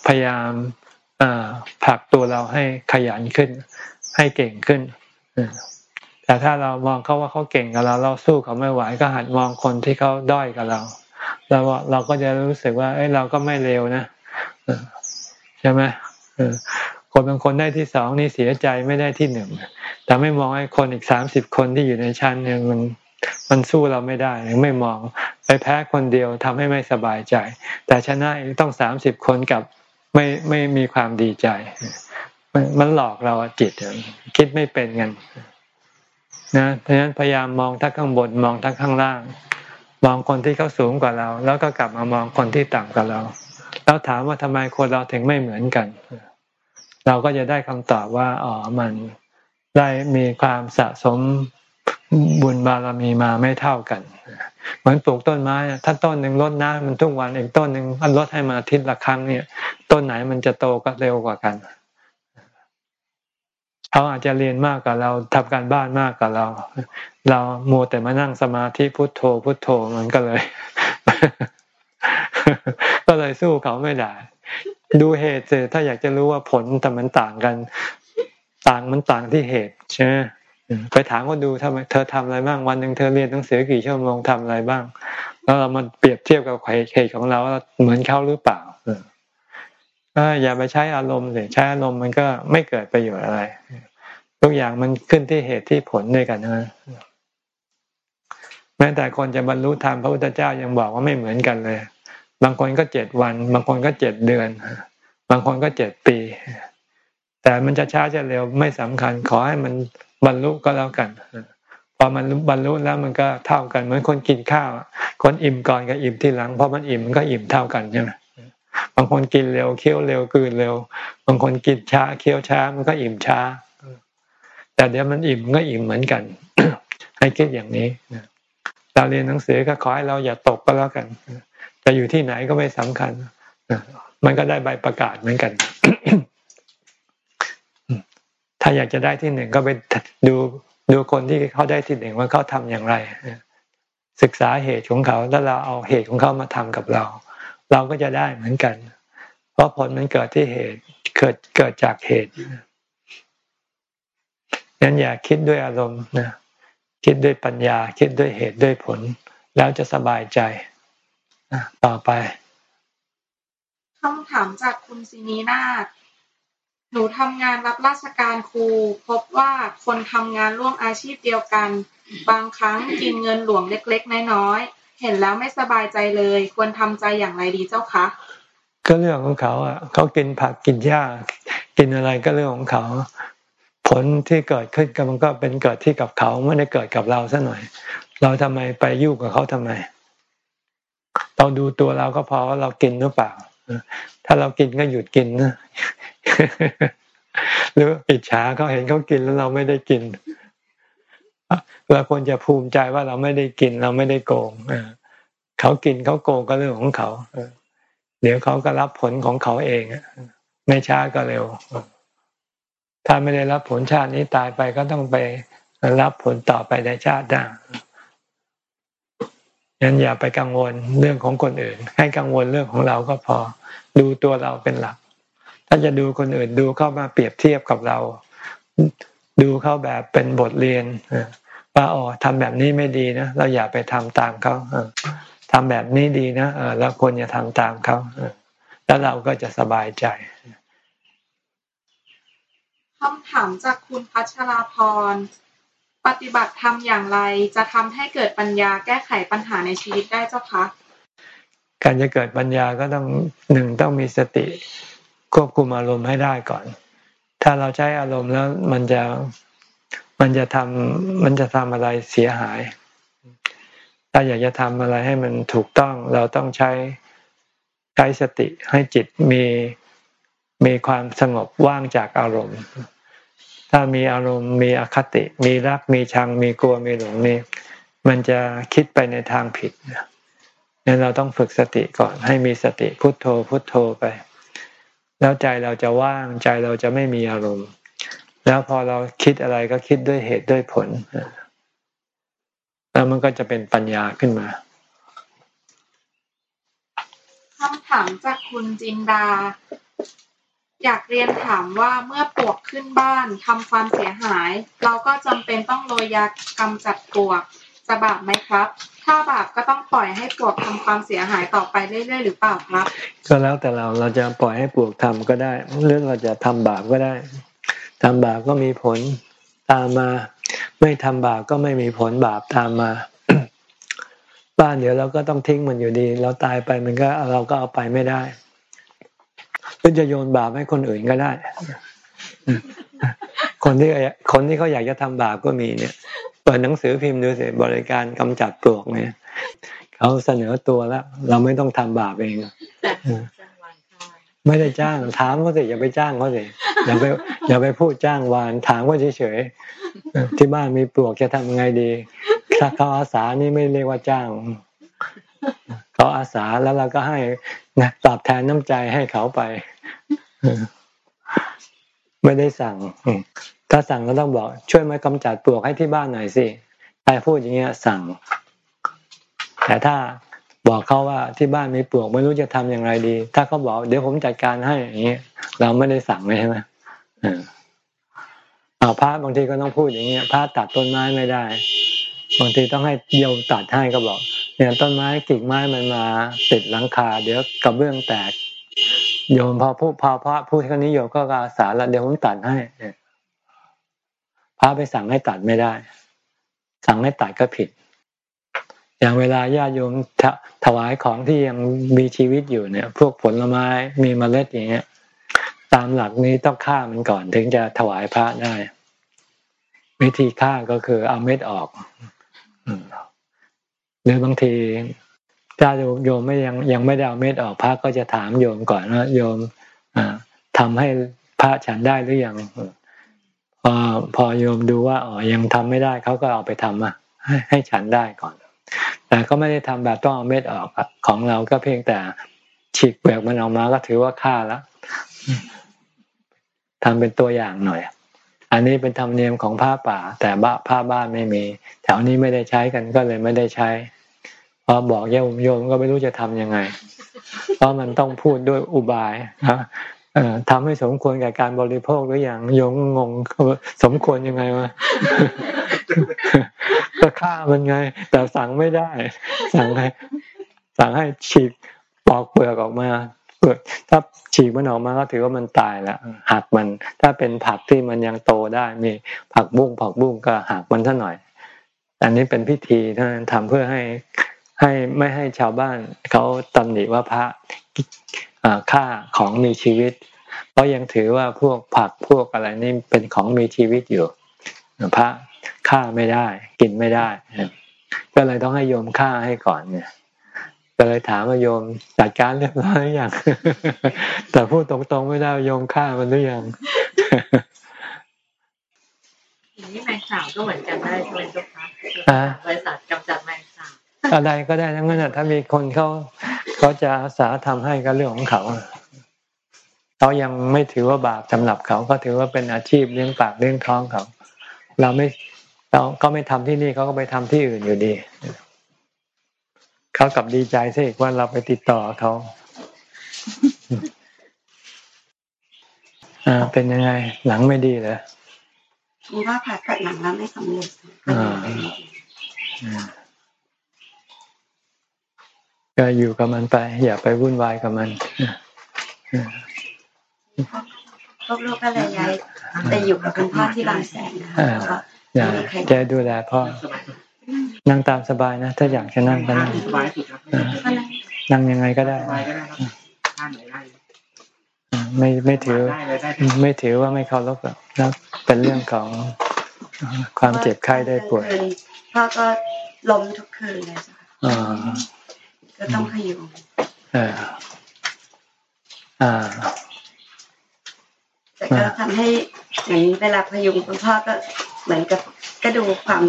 พยายามผลักตัวเราให้ขยันขึ้น ให้เก่งขึ้นแต่ถ้าเรามองเขาว่าเขาเก่งกับเรา เราสู้เขาไม่ไหวก็หันมองคนที่เขาด้อยกับเราเราเราก็จะรู้สึกว่า เอ้ยเราก็ไม่เร็วนะใช่ไหม คนบางคนได้ที่สองนี่เสียใจไม่ได้ที่หนึ่งแต่ไม่มองให้คนอีกสามสิบคนที่อยู่ในชั้นเนี่ยมันมันสู้เราไม่ได้ไม่มองไปแพ้คนเดียวทำให้ไม่สบายใจ แต่ชนะต้องสามสิบคนกับไม่ไม่มีความดีใจ มันหลอกเราจิตคิดไม่เป็นกันนะเพราะฉะนั้นพยายามมองทั้งข้างบนมองทั้งข้างล่าง มองคนที่เขาสูงกว่าเรา แล้วก็กลับมามองคนที่ต่ำกว่าเรา แล้วถามว่าทำไมคนเราถึงไม่เหมือนกัน เราก็จะได้คำตอบว่าอ๋อมันได้มีความสะสมบุญบารมีมาไม่เท่ากัน เหมือนปลูกต้นไม้ถ้าต้นหนึ่งลดน้ำมันทุกวันอีกต้นหนึ่งอันลดให้มาอาทิตย์ละครั้งเนี่ย ต้นไหนมันจะโตก็เร็วกว่ากันเขาอาจจะเรียนมากกว่าเราทำการบ้านมากกว่าเรา เราโมแต่มานั่งสมาธิพุทโธ พุทโธมันก็เลย ก็เลยสู้เขาไม่ได้ ดูเหตุถ้าอยากจะรู้ว่าผลแต่มันต่างกัน ต่างมันต่างที่เหตุใช่ไหมไปถามก็ดูทำไมเธอทำอะไรบ้างวันหนึ่งเธอเรียนหนังสือกี่ชั่วโมงทำอะไรบ้าง แล้วเรามาเปรียบเทียบกับเหตุของเราเหมือนเขาหรือเปล่าอย่าไปใช้อารมณ์เลยใช้อารมณ์มันก็ไม่เกิดประโยชน์อะไร ทุกอย่างมันขึ้นที่เหตุที่ผลด้วยกันนะแม้แต่คนจะบรรลุธรรมพระพุทธเจ้ายังบอกว่าไม่เหมือนกันเลย บางคนก็เจ็ดวัน บางคนก็เจ็ดเดือน บางคนก็เจ็ดปี แต่มันจะช้าจะเร็วไม่สำคัญ ขอให้มันบรรลุก็แล้วกันพอมันบรรลุแล้วมันก็เท่ากันเหมือนคนกินข้าวคนอิ่มก่อนกับอิ่มทีหลังพอมันอิ่มมันก็อิ่มเท่ากันใช่ไหมบางคนกินเร็วเคี้ยวเร็วกืนเร็ว บางคนกินช้าเคี้ยวช้ามันก็อิ่มช้า แต่เดี๋ยวมันอิ่มก็อิ่มเหมือนกัน ให้คิดอย่างนี้เราเรียนหนังสือก็ขอให้เราอย่าตกก็แล้วกัน จะอยู่ที่ไหนก็ไม่สำคัญ มันก็ได้ใบประกาศเหมือนกัน ถ้าอยากจะได้ที่หนึ่งก็ไปดูดูคนที่เขาได้ที่หนึ่งว่าเขาทำอย่างไร ศึกษาเหตุของเขาแล้วเราเอาเหตุของเขามาทำกับเรา เราก็จะได้เหมือนกัน เพราะผลมันเกิดที่เหตุเกิดเกิดจากเหตุนั้นอย่าคิดด้วยอารมณ์นะคิดด้วยปัญญา คิดด้วยเหตุด้วยผล แล้วจะสบายใจ ต่อไปคำถามจากคุณซีนีนาหนูทำงานรับราชการครูพบว่าคนทำงานร่วมอาชีพเดียวกัน บางครั้งกินเงินหลวงเล็ก ๆ น้อยๆเห็นแล้วไม่สบายใจเลย ควรทำใจอย่างไรดีเจ้าคะก็เรื่องของเขาอะเขากินผักกินหญ้ากินอะไรก็เรื่องของเขา ผลที่เกิดขึ้นก็มันก็เป็นเกิดที่กับเขาไม่ได้เกิดกับเราซะหน่อย เราทำไมไปยุ่งกับเขาทำไม เราดูตัวเราก็พอว่าเรากินหรือเปล่า ถ้าเรากินก็หยุดกินนะหรืออิจฉาเขาเห็นเขากินแล้วเราไม่ได้กินเราควรจะภูมิใจว่าเราไม่ได้กินเราไม่ได้โกงเขากินเขาโกงก็เรื่องของเขาเดี๋ยวเขาก็รับผลของเขาเองไม่ช้าก็เร็ว ถ้าไม่ได้รับผลชาตินี้ตายไปก็ต้องไปรับผลต่อไปในชาติหน้า งั้นอย่าไปกังวลเรื่องของคนอื่น ให้กังวลเรื่องของเราก็พอ ดูตัวเราเป็นหลัก ถ้าจะดูคนอื่นดูเข้ามาเปรียบเทียบกับเรา ดูเข้าแบบเป็นบทเรียนว่าอ๋อทำแบบนี้ไม่ดีนะเราอย่าไปทำตามเขาทำแบบนี้ดีนะเราควรจะทำตามเขาแล้วเราก็จะสบายใจคำถามจากคุณพัชราพร ปฏิบัติธรรมอย่างไรจะทำให้เกิดปัญญาแก้ไขปัญหาในชีวิตได้เจ้าคะการจะเกิดปัญญาก็ต้องหนึ่งต้องมีสติควบคุมอารมณ์ให้ได้ก่อน ถ้าเราใช้อารมณ์แล้วมันจะมันจะทำมันจะทำอะไรเสียหาย ถ้าอยากจะทำอะไรให้มันถูกต้อง เราต้องใช้ใช้สติให้จิตมีมีความสงบว่างจากอารมณ์ ถ้ามีอารมณ์มีอคติ มีรักมีชังมีกลัวมีหลงนี่มันจะคิดไปในทางผิดนั้นเราต้องฝึกสติก่อน ให้มีสติพุทโธพุทโธไป แล้วใจเราจะว่างใจเราจะไม่มีอารมณ์ แล้วพอเราคิดอะไรก็คิดด้วยเหตุด้วยผล แล้วมันก็จะเป็นปัญญาขึ้นมาคำถามจากคุณจินดา อยากเรียนถามว่าเมื่อปลวกขึ้นบ้านทำความเสียหาย เราก็จำเป็นต้องโรยยากำจัดปลวก จะบาปไหมครับ ถ้าบาปก็ต้องปล่อยให้ปลวกทำความเสียหายต่อไปเรื่อยๆหรือเปล่าครับ ก็แล้วแต่เราเราจะปล่อยให้ปลวกทำก็ได้ เรื่องเราจะทำบาปก็ได้ทำบาปก็มีผลตามมา ไม่ทำบาปก็ไม่มีผลบาปตามมา บ้านเดี๋ยวเราก็ต้องทิ้งมันอยู่ดี เราตายไปมันก็เราก็เอาไปไม่ได้ ก็จะโยนบาปให้คนอื่นก็ได้ คนที่คนที่เขาอยากจะทำบาปก็มีเนี่ย เปิดหนังสือพิมพ์ดูสิบริการกำจัดปลวกเนี่ยเขาเสนอตัวแล้ว เราไม่ต้องทำบาปเองไม่ได้จ้างถามเขาสิอย่าไปจ้างเขาสิอย่าไปอย่าไปพูดจ้างวานถามว่าเฉยๆที่บ้านมีปลวกจะทำไงดีถ้าเขาอาสานี่ไม่เรียกว่าจ้าง เขาอาสาแล้วเราก็ให้นะตอบแทนน้ำใจให้เขาไป ไม่ได้สั่ง ถ้าสั่งก็ต้องบอก ช่วยมากำจัดปลวกให้ที่บ้านหน่อยสิใครพูดอย่างเงี้ย สั่ง แต่ถ้าบอกเขาว่าที่บ้านมีปลวกไม่รู้จะทำอย่างไรดี ถ้าเขาบอกเดี๋ยวผมจัดการให้อย่างเงี้ยเราไม่ได้สั่งใช่ไหมอาพระบางทีก็ต้องพูดอย่างเงี้ยพระตัดต้นไม้ไม่ได้ บางทีต้องให้โยมตัดให้ก็บอก เนี่ยต้นไม้กิ่งไม้มันมาติดหลังคา เดี๋ยวกระเบื้องแตก โยมพอพูดพอพระพูดแค่นี้โยมก็อาสาล้วเดี๋ยวผมตัดให้พระไปสั่งให้ตัดไม่ได้ สั่งให้ตัดก็ผิด อย่างเวลาญาติโยมถวายของที่ยังมีชีวิตอยู่เนี่ย พวกผลไม้มีเมล็ดอย่างเงี้ย ตามหลักนี้ต้องฆ่ามันก่อนถึงจะถวายพระได้ วิธีฆ่าก็คือเอาเม็ดออก หรือบางทีถ้าโยมไม่ยังยังไม่ได้เอาเม็ดออกพระก็จะถามโยมก่อนว่าโยมทำให้พระฉันได้หรือยังพอพอโยมดูว่าอ๋อยังทำไม่ได้เขาก็เอาไปทำมาให้ให้ฉันได้ก่อน แต่ก็ไม่ได้ทำแบบต้องเอาเม็ดออกของเราก็เพียงแต่ฉีกเปลือกมันออกมาก็ถือว่าฆ่าแล้วทำเป็นตัวอย่างหน่อย อันนี้เป็นธรรมเนียมของผ้าป่า แต่บ้าผ้าบ้านไม่มี แถวนี้ไม่ได้ใช้กันก็เลยไม่ได้ใช้ พอบอกโยมโยมก็ไม่รู้จะทํำยังไง เพราะมันต้องพูดด้วยอุบายนะทำให้สมควรกับการบริโภคหรืออย่างโยงงงสมควรยังไงวะก็ฆ่ามันไง แต่สั่งไม่ได้ สั่งให้สั่งให้ฉีกปอกเปลือกออกมาเปลือกถ้าฉีกมันออกมาก็ถือว่ามันตายแล้วหักมัน ถ้าเป็นผักที่มันยังโตได้ มีผักบุ้งผักบุ้งก็หักมันซะหน่อย อันนี้เป็นพิธีเท่านั้นทำเพื่อให้ ให้ไม่ให้ชาวบ้านเขาตำหนิว่าพระฆ่าของมีชีวิต เพราะยังถือว่าพวกผักพวกอะไรนี่เป็นของมีชีวิตอยู่ พระฆ่าไม่ได้กินไม่ได้ ก็เลยต้องให้โยมฆ่าให้ก่อนเนี่ยก็เลยถามว่าโยมจัดการเรียบร้อยหรือยังแต่พูดตรงๆไม่ได้โยมฆ่ามันหรือยังนี่แมงสาบก็เหมือนกันได้ใช่ไหมเจ้าคะบริษัทกำจัดแมงสาบ อะไรก็ได้ทั้งนั้นถ้ามีคนเขาเขาจะอาสาทำให้ก็เรื่องของเขาเขายังไม่ถือว่าบาปสำหรับเขาก็ถือว่าเป็นอาชีพเลี้ยงปากเลี้ยงท้องเขาเราไม่เราก็ไม่ทำที่นี่เขาก็ไปทำที่อื่นอยู่ดีเขากลับดีใจสิว่าเราไปติดต่อเขาอ่าเป็นยังไง หลังไม่ดีเหรอคือว่าผ่าตัดหลังแล้วไม่สำเร็จอ่า ก็อยู่กับมันไป อย่าไปวุ่นวายกับมันครอบลูกก็เลยย้ายไปอยู่กับคุณพ่อที่บางแสนนะคะอย่าจะดูแลพ่อ นั่งตามสบายนะ ถ้าอยากจะนั่งก็นั่งนั่งยังไงก็ได้ไม่ไม่ถือ ไม่ถือว่าไม่เคารพหรอกนะเป็นเรื่องของความเจ็บไข้ได้ป่วยพ่อก็ล้มทุกคืนเลยจ้ะ ก็ต้องขยุงอ่าอ่าแต่ก็ทำให้เหมือนเวลาพยุงคุณพ่อก็เหมือนกับก็ดูความ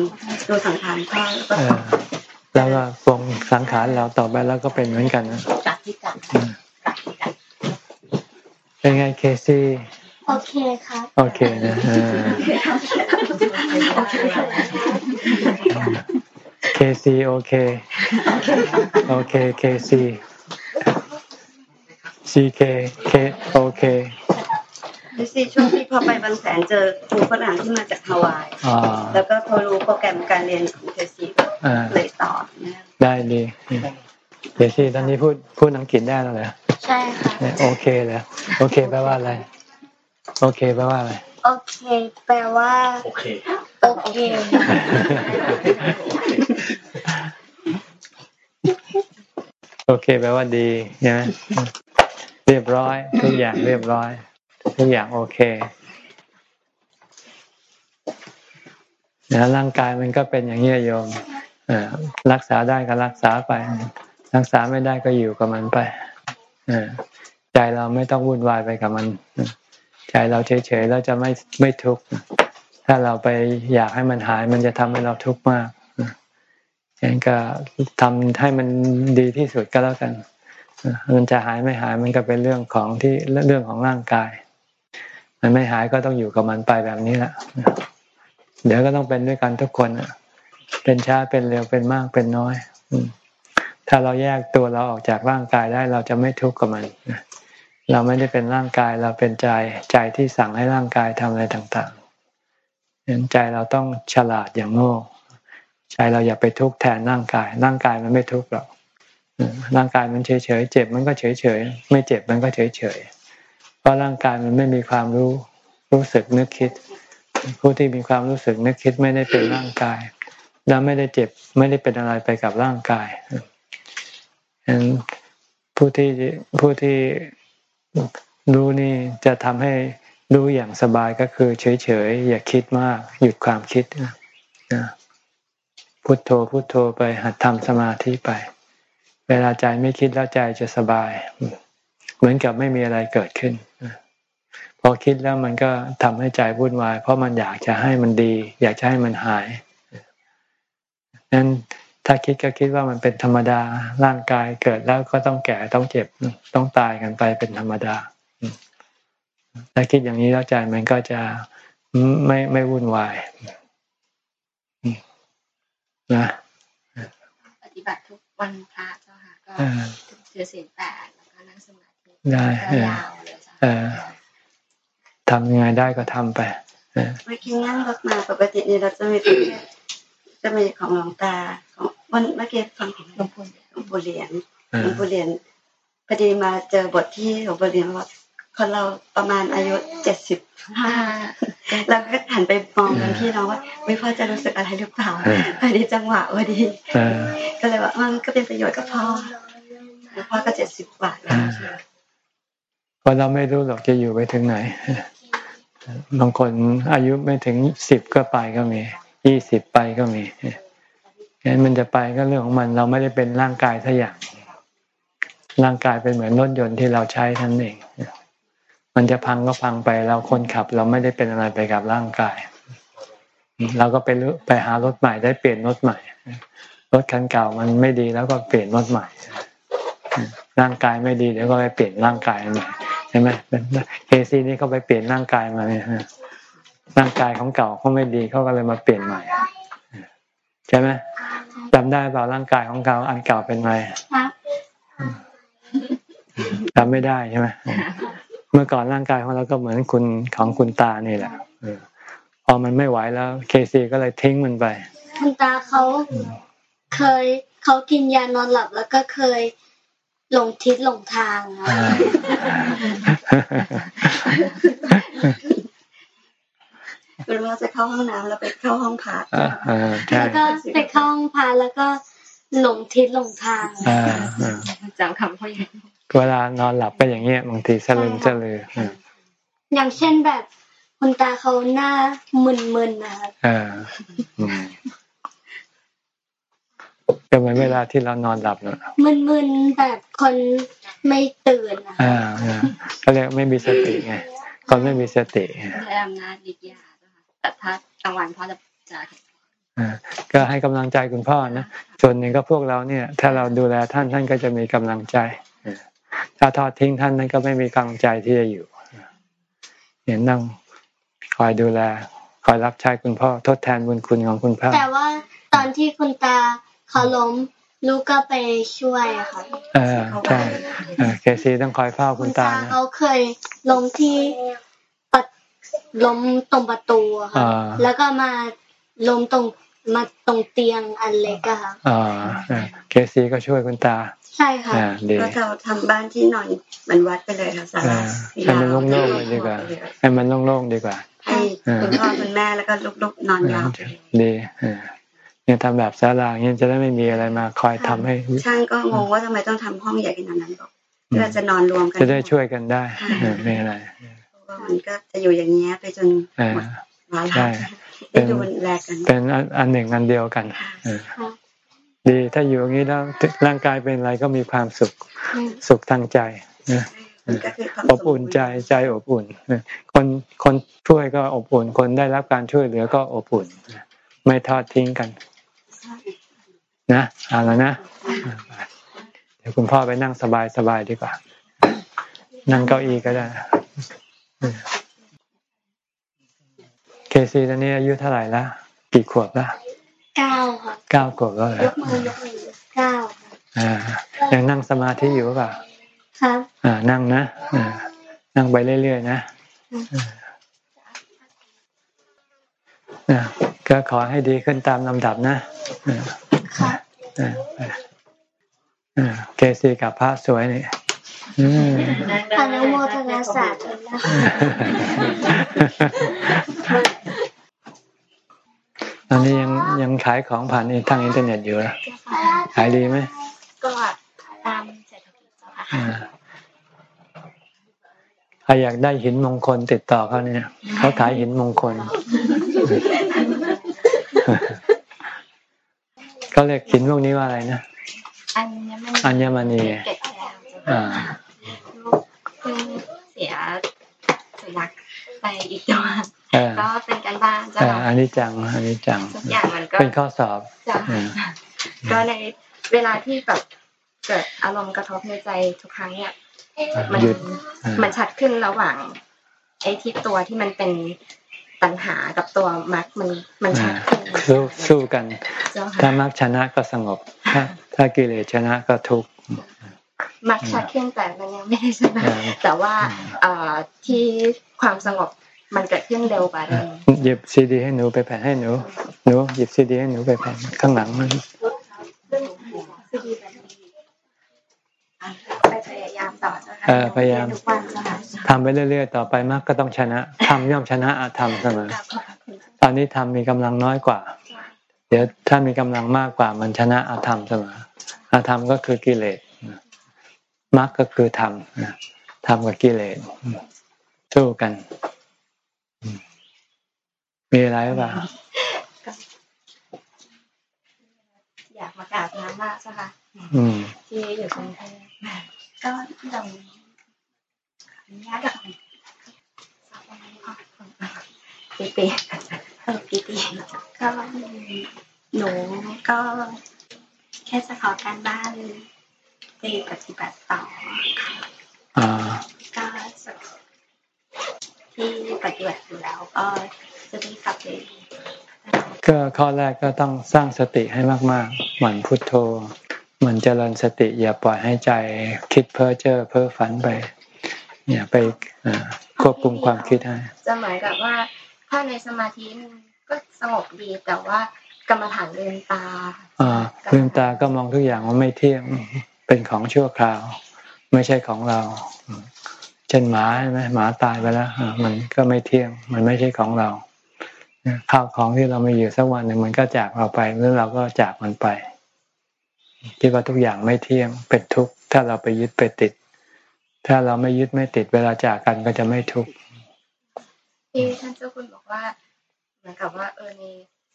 ดูสังขารพ่อแล้วก็แล้วก็ปรงสังขารเราต่อไปแล้วก็เป็นเหมือนกันนะจัดที่จัดเป็นไงเคซี่โอเคครับโอเคนะเค ซีโอเคโอเคเคซีซีเคเคโอเคเคซีช่วงที่พอไปบางแสนเจอครูฝรั่งที่มาจากฮาวายแล้วก็พอรู้โปรแกรมการเรียนของเคซีก็เลยต่อได้ดีเคซีตอนนี้พูดพูดอังกฤษได้แล้วเหรอใช่ค่ะโอเคแล้วโอเคแปลว่าอะไร โอเคแปลว่าอะไรโอเค แปลว่า โอเค โอเค โอเคแปลว่าดีนะเรียบร้อย ทุกอย่างเรียบร้อย ทุกอย่างโอเคนะร่างกายมันก็เป็นอย่างนี้โยมรักษาได้ก็รักษาไป รักษาไม่ได้ก็อยู่กับมันไปใจเราไม่ต้องวุ่นวายไปกับมัน ใจเราเฉยๆเราจะไม่ไม่ทุกข์ ถ้าเราไปอยากให้มันหาย มันจะทำให้เราทุกข์มากอย่างก็ทำให้มันดีที่สุดก็แล้วกัน มันจะหายไม่หายมันก็เป็นเรื่องของที่เรื่องของร่างกาย มันไม่หายก็ต้องอยู่กับมันไปแบบนี้แหละเดี๋ยวก็ต้องเป็นด้วยกันทุกคนเป็นช้าเป็นเร็วเป็นมากเป็นน้อยถ้าเราแยกตัวเราออกจากร่างกายได้เราจะไม่ทุกข์กับมันเราไม่ได้เป็นร่างกายเราเป็นใจใจที่สั่งให้ร่างกายทำอะไรต่าง ใจเราต้องฉลาดอย่างโง่ใจเราอย่าไปทุกข์แทนร่างกาย ร่างกายมันไม่ทุกข์หรอกร่างกายมันเฉยเฉยเจ็บมันก็เฉยเฉยไม่เจ็บมันก็เฉยเฉยเพราะร่างกายมันไม่มีความรู้รู้สึกนึกคิด ผู้ที่มีความรู้สึกนึกคิดไม่ได้เป็นร่างกาย และไม่ได้เจ็บไม่ได้เป็นอะไรไปกับร่างกายฉะนั้นผู้ที่ผู้ที่รู้นี่จะทำให้ รู้อย่างสบายก็คือเฉยๆ อย่าคิดมากหยุดความคิดนะพุทโธพุทโธไปหัดทำสมาธิไป เวลาใจไม่คิดแล้วใจจะสบาย เหมือนกับไม่มีอะไรเกิดขึ้นพอคิดแล้วมันก็ทำให้ใจวุ่นวาย เพราะมันอยากจะให้มันดี อยากจะให้มันหายนั้นถ้าคิดก็คิดว่ามันเป็นธรรมดาร่างกายเกิดแล้วก็ต้องแก่ต้องเจ็บต้องตายกันไปเป็นธรรมดา ถ้าคิดอย่างนี้แล้วใจมันก็จะไม่ไม่วุ่นวายนะปฏิบัติทุกวันพระเจ้าค่ะก็ถือศีลแปดแล้วก็นั่งสมาธิได้ยาวเลยจ้ะทำยังไงได้ก็ทำไปเมื่อกี้นั่งรถมาปกตินี่เราจะมีจะมีของหลวงตาของวันเมื่อกี้ฟังของหลวงปู่หลวงปู่เหรียญหลวงปู่เหรียญพอดีมาเจอบทที่หลวงปู่เหรียญว่า คนเราประมาณอายุเจ็ดสิบห้าแล้วก็หันไปมองกันพี่น้องว่า ไม่พ่อจะรู้สึกอะไรหรือเปล่าพอดีจังหวะพอดีก็เลยว่ามันก็เป็นประโยชน์กับพ่อพ่อก็เจ็ดสิบกว่าแล้วเพราะเราไม่รู้หรอกจะอยู่ไปถึงไหน บางคนอายุไม่ถึงสิบก็ไปก็มียี่สิบไปก็มีงั้นมันจะไปก็เรื่องของมันเราไม่ได้เป็นร่างกายทัอย่างร่างกายเป็นเหมือนรถยนต์ที่เราใช้ท่านเอง มันจะพังก็พังไปเราคนขับ เราไม่ได้เป็นอะไรไปกับร่างกาย เราก็ไปไปหารถใหม่ได้เปลี่ยนรถใหม่ รถคันเก่ามันไม่ดีแล้วก็เปลี่ยนรถใหม่ ร่างกายไม่ดีเดี๋ยวก็ไปเปลี่ยนร่างกายใหม่ใช่ไหมเคซีนี่เขาไปเปลี่ยนร่างกายมาเนี่ยร่างกายของเก่าเขาไม่ดีเขาก็เลยมาเปลี่ยนใหม่ใช่ไหมจำได้เปล่าร่างกายของเก่าอันเก่าเป็นไงจำไม่ได้ใช่ไหมเมื่อก่อนร่างกายของเราก็เหมือนคุณของคุณตานี่แหละพอมันไม่ไหวแล้ว เคซีก็เลยทิ้งมันไป คุณตาเขาเคยเขากินยานอนหลับแล้วก็เคยหลงทิศหลงทางเป็นว่าจะเข้าห้องน้ำแล้วไปเข้าห้องพักแล้วก็ไปเข้าห้องพักแล้วก็หลงทิศหลงทางจำคำเขาอย่าง เวลานอนหลับก็อย่างเงี้ยบางทีสลืมสลืออย่างเช่นแบบคุณตาเขาหน้ามึนๆนะคะอ่าก็เหมือนเวลาที่เรานอนหลับเนอะมึนๆแบบคนไม่ตื่นอะอ่าเขาเรียกไม่มีสติไงคนไม่มีสติใช้อำนาจดิยาแต่ถ้ากลางวันพ่อจะจะก็ให้กำลังใจคุณพ่อนะส่วนหนึ่งก็พวกเราเนี่ย ถ้าเราดูแลท่านท่านก็จะมีกำลังใจ ถ้าทอดทิ้งท่านนั้นก็ไม่มีกำลังใจที่จะอยู่เห็นนั่งคอยดูแล คอยรับใช้คุณพ่อทดแทนบุญคุณของคุณพ่อแต่ว่าตอนที่คุณตาเขาล้มลูกก็ไปช่วยค่ะเออใช่เคซีต้องคอยเฝ้าคุณตาเขาเคยล้มที่ปัดล้มตรงประตูค่ะแล้วก็มาล้มตรงมาตรงเตียงอันเล็กอะค่ะอ่าเคซีก็ช่วยคุณตา ใช่ค่ะก็เราทำบ้านที่นอนเหมือนวัดไปเลยค่ะสาราให้มันโล่งๆเลยดีกว่าให้มันโล่งๆดีกว่าให้คุณพ่อคุณแม่แล้วก็ลูกๆนอนยาวดีเนี่ยทำแบบศาลาเนี่ยจะได้ไม่มีอะไรมาคอยทำให้ช่างก็งงว่าทำไมต้องทำห้องใหญ่ขนาดนั้นบอกเพื่อจะนอนรวมกันจะได้ช่วยกันได้ไม่อะไรมันก็จะอยู่อย่างเงี้ยไปจนหมดวาระเป็นเป็นอันหนึ่งอันเดียวกัน ดีถ้าอยู่อย่างนี้แล้วร่างกายเป็นอะไรก็มีความสุขสุขทางใจนะอบอุ่นใจใจอบอุ่นคนคนช่วยก็อบอุ่น คนได้รับการช่วยเหลือก็อบอุ่น ไม่ทอดทิ้งกัน นะเอาแล้วนะเดี๋ยวคุณพ่อไปนั่งสบายสบายดีกว่า นั่งเก้าอี้ก็ได้เคซีตอนนี้อายุเท่าไหร่ละกี่ขวบละ เก้าค่ะเก้าขวบแล้วยกมือยกมือเก้าอ่ายังนั่งสมาธิอยู่ป่ะครับอ่านั่งนะอ่านั่งไปเรื่อยๆนะนะก็ขอให้ดีขึ้นตามลำดับนะค่ะเกซีกับพระสวยนี่อนุโมทนาสาธุ ตอนนี้ยังยังขายของผ่านทางอินเทอร์เน็ตอยู่นะขายดีไหมก็ตามเศรษฐกิจค่ะใครอยากได้หินมงคลติดต่อเขาเนี่ยเขาขายหินมงคลเขาเรียกหินพวกนี้ว่าอะไรนะอัญมณีอ่าเสียสุนัขไปอีกตัว ก็เป็นการบ้านจ้ะอันนี้จังอันนี้จังทุกอย่างมันก็เป็นข้อสอบก็ในเวลาที่แบบเกิดอารมณ์กระทบในใจทุกครั้งเนี่ยมันมันชัดขึ้นระหว่าง ไอ้ที่ตัวที่มันเป็นปัญหากับตัวมรรคมันมันชัดขึ้นสู้สู้กัน ถ้ามรรคชนะก็สงบ ถ้าถ้ากิเลสชนะก็ทุกข์มรรคชัดขึ้นแต่มันยังไม่ได้ชนะแต่ว่าที่ความสงบ มันเกิดขึ้นเร็วกว่าเดิมหยิบซีดี ให้หนูไปแผ่นให้หนูหนูหยิบซีดี ให้หนูไปแผ่นข้างหลังมันพยายามต่อพยายามทำไปเรื่อย ๆ ต่อไปมากก็ต้องชนะทำย่อมชนะอาธรรมเสมอตอนนี้ทำมีกำลังน้อยกว่า เดี๋ยวถ้ามีกำลังมากกว่ามันชนะอาธรรมเสมออาธรรมก็คือกิเลสมรรคก็คือธรรมธรรมกับกิเลสสู้กัน มีอะไรหรือเปล่าอยากมากราบน้ำมากใช่ค่ะที่อยู่กรุงเทพก็ลองอนุญาตกับปีปีปีปีก็หนูก็แค่จะขอการบ้านไปปฏิบัติต่อค่ะก็ ที่ปฏิบัติอยู่แล้วก็จะได้กลับไปก็ข้อแรกก็ต้องสร้างสติให้มากๆ หมั่นพุทโธหมั่นเจริญสติอย่าปล่อยให้ใจคิดเพ้อเจ้อเพ้อฝันไปอย่าไปควบคุมความคิดให้จะหมายกับว่าถ้าในสมาธิมันก็สงบดีแต่ว่ากรรมฐานลืมตาอ่าลืมตาก็มองทุกอย่างว่าไม่เที่ยงเป็นของชั่วคราว ไม่ใช่ของเรา เช่นหมาใช่ไหมหมาตายไปแล้วมันก็ไม่เที่ยง มันไม่ใช่ของเราข้าวของที่เราไม่อยู่สักวันหนึ่งมันก็จากเราไปแล้วเราก็จากมันไปคิดว่าทุกอย่างไม่เที่ยงเป็นทุกข์ถ้าเราไปยึดไปติด ถ้าเราไม่ยึดไม่ติดเวลาจากกันก็จะไม่ทุกข์ที่ท่านเจ้าคุณบอกว่าเหมือนกับว่าเออใน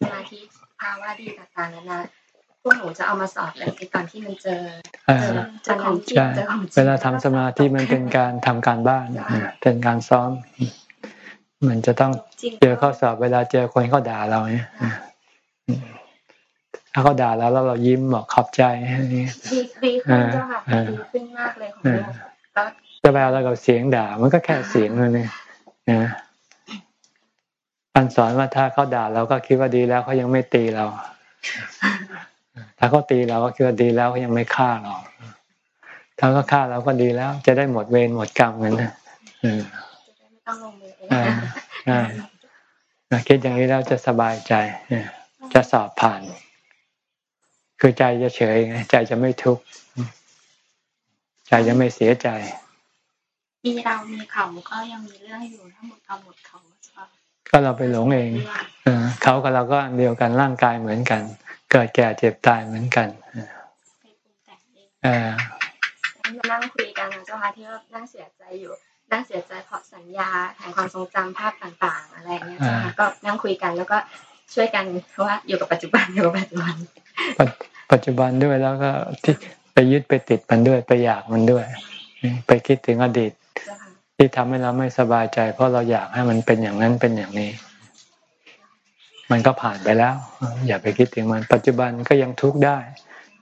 สมาธิภาวะดีต่างๆนั้นนะ พวกหนูจะเอามาสอบในตอนที่มันเจอเจอของจริงเจอของเวลาทำสมาธิมันเป็นการทำการบ้านเป็นการซ้อม มันจะต้องเจอข้อสอบเวลาเจอคนเขาด่าเราเนี่ยถ้าเขาด่าแล้วแล้วเรายิ้มบอกขอบใจดีดีขึ้นเจ้าค่ะดีขึ้นมากเลยของเราจะแปลแล้วกับเสียงด่า มันก็แค่เสียงเลยเนี่ยนะอันสอนว่าถ้าเขาด่าเราก็คิดว่าดีแล้วเขายังไม่ตีเรา ถ้าเขาตีเราก็คิดว่าดีแล้วเขายังไม่ฆ่าเราถ้าเขาฆ่าเราก็ดีแล้ว จะได้หมดเวรหมดกรรมกันนะไม่ต้องลงมือคิดอย่างนี้แล้วจะสบายใจจะสอบผ่าน คือใจจะเฉยไงใจจะไม่ทุกข์ใจจะไม่เสียใจที่เรามีเขาก็ยังมีเรื่องอยู่ทั้งหมดเอาหมดเขาก็เราไปหลงเองเอเขากับเราก็อันเดียวกันร่างกายเหมือนกัน เกิดแก่เจ็บตายเหมือนกันเออนั่งคุยกันนะเจ้าค่ะที่ว่านั่งเสียใจอยู่นั่งเสียใจเพราะสัญญาแห่งความทรงจำภาพต่างๆ อะไรเงี้ยเจ้าค่ะก็นั่งคุยกันแล้วก็ช่วยกันเพราะว่าอยู่กับปัจจุบันอยู่กับปัจจุบัน ปัจจุบันด้วยแล้วก็ที่ไปยึดไปติดมันด้วยไปอยากมันด้วย ไปคิดถึงอดีต ที่ทำให้เราไม่สบายใจ เพราะเราอยากให้มันเป็นอย่างนั้นเป็นอย่างนี้ มันก็ผ่านไปแล้ว อย่าไปคิดถึงมันปัจจุบันก็ยังทุกข์ได้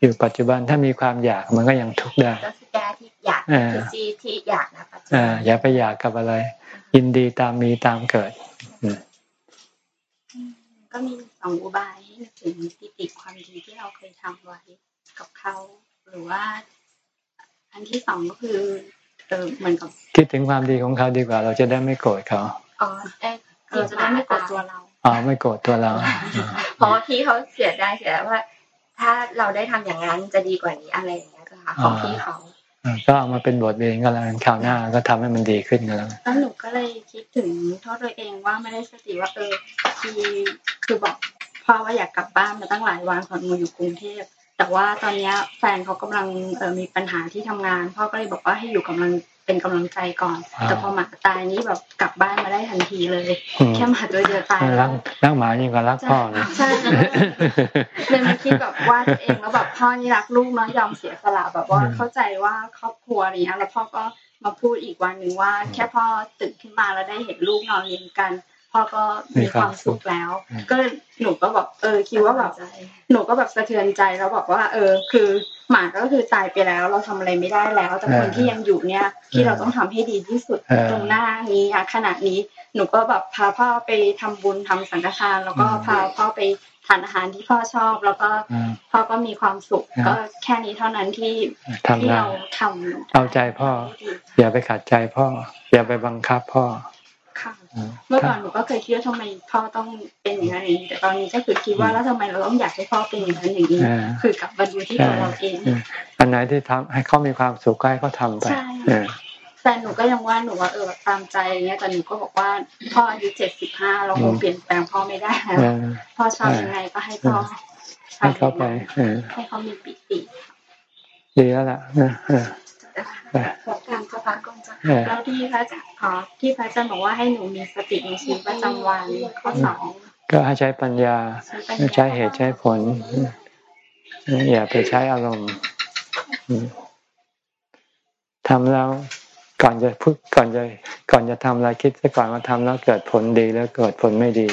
อยู่ปัจจุบันถ้ามีความอยากมันก็ยังทุกข์ได้ก็คือแก้ที่อยากที่ที่อยากนะปัจจุบันอย่าไปอยากกับอะไร ยินดีตามมีตามเกิดก็มีสองอุบายให้ถึงปิติความดีที่เราเคยทำไว้กับเขาหรือว่า อันที่สองก็คือเออเหมือนกับคิดถึงความดีของเขาดีกว่า เราจะได้ไม่โกรธเขาอ๋อเออเราจะได้ไม่โกรธตัวเรา อ๋อไม่โกรธตัวเราเพราะว่าพี่เขาเสียได้เสียว่า ถ้าเราได้ทำอย่างนั้นจะดีกว่านี้อะไรอย่างเงี้ยค่ะของพี่เขาก็เอามาเป็นบทเรียนก็แล้วคราวหน้าก็ทำให้มันดีขึ้นก็แล้วแล้วหนูก็เลยคิดถึงโทษตัวเองว่าไม่ได้สติว่าเออคือคือบอกพ่อว่าอยากกลับบ้านมาตั้งหลายวันก่อนมาอยู่กรุงเทพแต่ว่าตอนนี้แฟนเขากำลังเออมีปัญหาที่ทำงานพ่อก็เลยบอกว่าให้อยู่กำลัง เป็นกำลังใจก่อน แต่พอหมาตายนี้แบบกลับบ้านมาได้ทันทีเลย แค่หมาตัวเดียวตายรักรักหมายิ่งกว่ารักพ่อเลยใช่เลยมาคิดแบบว่าตัวเองแล้วแบบพ่อนี่รักลูกเนาะยอมเสียสละแบบว่าเข้าใจว่าครอบครัวนี้แล้วพ่อก็มาพูดอีกวันหนึ่งว่า แค่พ่อตื่นขึ้นมาแล้วได้เห็นลูกนอนเรียนกัน พ่อก็มีความสุขแล้ว ก็หนูก็แบบเออคิดว่าแบบหนูก็แบบสะเทือนใจแล้วบอกว่า เออ คือหมาก็คือตายไปแล้ว เราทำอะไรไม่ได้แล้ว แต่คนที่ยังอยู่เนี่ย ที่เราต้องทำให้ดีที่สุดตรงหน้านี้อะขณะนี้หนูก็แบบพาพ่อไปทำบุญทำสังฆทาน แล้วก็พาพ่อไปทานอาหารที่พ่อชอบ แล้วก็พ่อก็มีความสุข ก็แค่นี้เท่านั้นที่ที่เราทำเอาใจพ่อ อย่าไปขัดใจพ่อ อย่าไปบังคับพ่อค่ะ เมื่อก่อนหนูก็เคยคิดว่าทำไมพ่อต้องเป็นอย่างนั้นแต่ตอนนี้ก็คือคิดว่าแล้วทำไมเราต้องอยากให้พ่อเป็นอย่างนั้นอย่างนี้คือกลับมาดูที่ตัวเราเองอันไหนที่ทำให้เขามีความสุขให้เขาทาไปแฟนหนูก็ยังว่าหนูว่าเออตามใจเงี้ยแต่หนูก็บอกว่าพ่ออายุเจ็ดสิบห้าเราคงเปลี่ยนแปลงพ่อไม่ได้แล้วพ่อชอบยังไงก็ให้พ่อให้เขาไปให้เขามีปิติดีแล้วล่ะนะ ขอการสะพานก่อนจ้ะแล้วที่พระอาจารย์ขอที่พระอาจารย์บอกว่าให้หนูมีสติในชีวิตประจำวันข้อสองก็ให้ใช้ปัญญาใช้เหตุใช้ผล อย่าไปใช้อารมณ์ทำแล้วก่อนจะพูดก่อนจะก่อนจะทำอะไรคิดซะก่อนว่าทำแล้วเกิดผลดีแล้วเกิดผลไม่ดี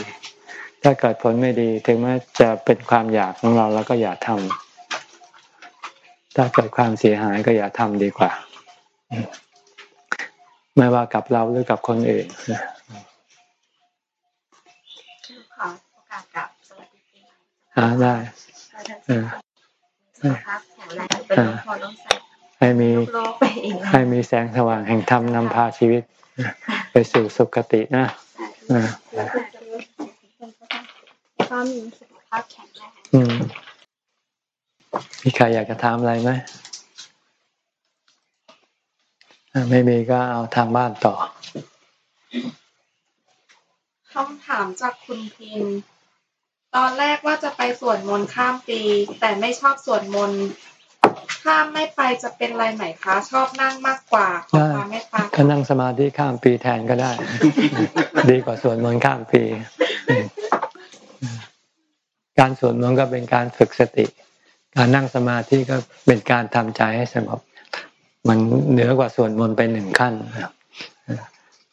ถ้าเกิดผลไม่ดี ถึงแม้จะเป็นความอยากของเราแล้วก็อย่าทำ ถ้าเกิดความเสียหายก็อย่าทำดีกว่า ไม่ว่ากับเราหรือกับคนอื่นขอโอกาสกับสวัสดีปีอ่าได้ให้มีให้มีแสงสว่างแห่งธรรมนำพาชีวิต ไปสู่สุคตินะก็มีสุขภาพแข็งแรง มีใครอยากจะถามอะไรไหมไม่มีก็เอาทางบ้านต่อคำถามจากคุณพิมตอนแรกว่าจะไปสวดมนต์ข้ามปี แต่ไม่ชอบสวดมนต์ข้ามไม่ไปจะเป็นไรไหมคะ ชอบนั่งมากกว่าขอความไม่ตาก็นั่งสมาธิข้ามปีแทนก็ได้ ดีกว่าสวดมนต์ข้ามปี การสวดมนต์ก็เป็นการฝึกสติการ นั่งสมาธิก็เป็นการทำใจให้สงบ มันเหนือกว่าส่วนมนไปหนึ่งขั้น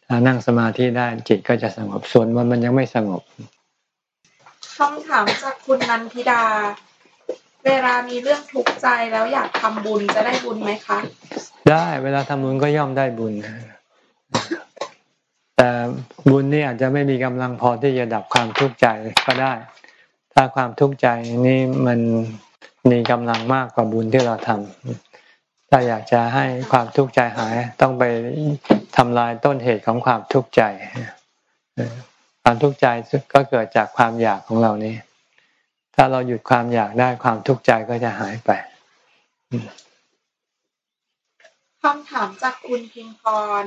ถ้านั่งสมาธิได้จิตก็จะสงบส่วนมันมันยังไม่สงบคำถามจากคุณนันทิดา เวลามีเรื่องทุกข์ใจแล้วอยากทำบุญจะได้บุญไหมคะ ได้เวลาทำบุญก็ย่อมได้บุญแต่บุญนี่อาจจะไม่มีกำลังพอที่จะดับความทุกข์ใจก็ได้ ถ้าความทุกข์ใจนี่มัน มีกำลังมากกว่าบุญที่เราทำถ้าอยากจะให้ความทุกข์ใจหาย ต้องไปทำลายต้นเหตุของความทุกข์ใจ ความทุกข์ใจก็เกิดจากความอยากของเรานี้ ถ้าเราหยุดความอยากได้ความทุกข์ใจก็จะหายไปคำถามจากคุณพิมพร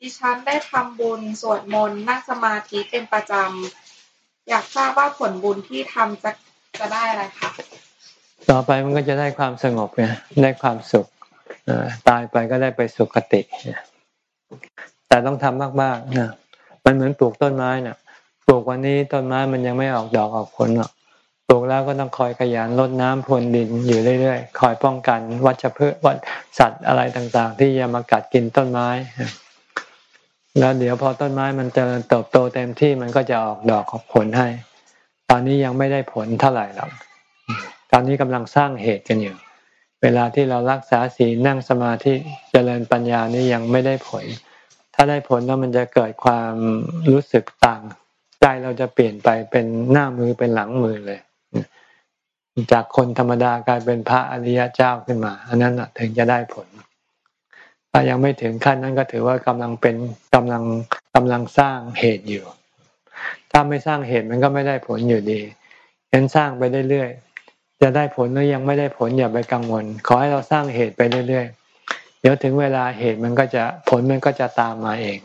ดิฉันได้ทำบุญสวดมนต์นั่งสมาธิเป็นประจำ อยากทราบว่าผลบุญที่ทำจะจะได้อะไรคะ ต่อไปมันก็จะได้ความสงบไงได้ความสุขตายไปก็ได้ไปสุคติ แต่ต้องทำมากๆนะมันเหมือนปลูกต้นไม้น่ะ ปลูกวันนี้ต้นไม้มันยังไม่ออกดอกออกผลหรอกปลูกแล้วก็ต้องคอยขยันรดน้ำพรวนดินอยู่เรื่อยๆ คอยป้องกันวัชพืชวัสัตว์อะไรต่างๆ ที่จะมากัดกินต้นไม้ แล้วเดี๋ยวพอต้นไม้มันจะเติบโตเต็มที่มันก็จะออกดอกออกผลให้ ตอนนี้ยังไม่ได้ผลเท่าไหร่หรอก ตอนนี้กำลังสร้างเหตุกันอยู่ เวลาที่เรารักษาศีลนั่งสมาธิเจริญปัญญานี่ยังไม่ได้ผล ถ้าได้ผลแล้วมันจะเกิดความรู้สึกต่าง ใจเราจะเปลี่ยนไปเป็นหน้ามือเป็นหลังมือเลย จากคนธรรมดากลายเป็นพระอริยเจ้าขึ้นมา อันนั้นถึงจะได้ผลถ้ายังไม่ถึงขั้นนั้นก็ถือว่ากำลังเป็นกำลังกำลังสร้างเหตุอยู่ ถ้าไม่สร้างเหตุมันก็ไม่ได้ผลอยู่ดีเห็นสร้างไปเรื่อย จะได้ผลหรือยังไม่ได้ผลอย่าไปกังวล ขอให้เราสร้างเหตุไปเรื่อยๆ เดี๋ยวถึงเวลาเหตุมันก็จะผลมันก็จะตามมาเอง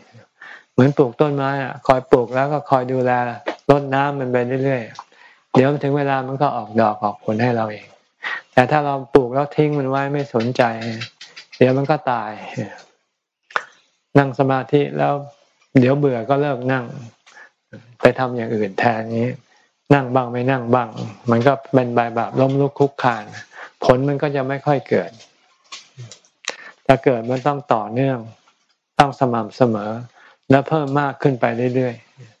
เหมือนปลูกต้นไม้อะคอยปลูกแล้วก็คอยดูแลรดน้ำมันไปเรื่อยๆ เดี๋ยวถึงเวลามันก็ออกดอกออกผลให้เราเอง แต่ถ้าเราปลูกแล้วทิ้งมันไว้ไม่สนใจ เดี๋ยวมันก็ตาย นั่งสมาธิแล้วเดี๋ยวเบื่อก็เลิกนั่ง ไปทำอย่างอื่นแทนนี้ นั่งบ้างไม่นั่งบ้าง มันก็เป็นบายแบบล้มลุกคุกคานผลมันก็จะไม่ค่อยเกิดถ้าเกิดมันต้องต่อเนื่องต้องสม่ำเสมอ และเพิ่มมากขึ้นไปเรื่อย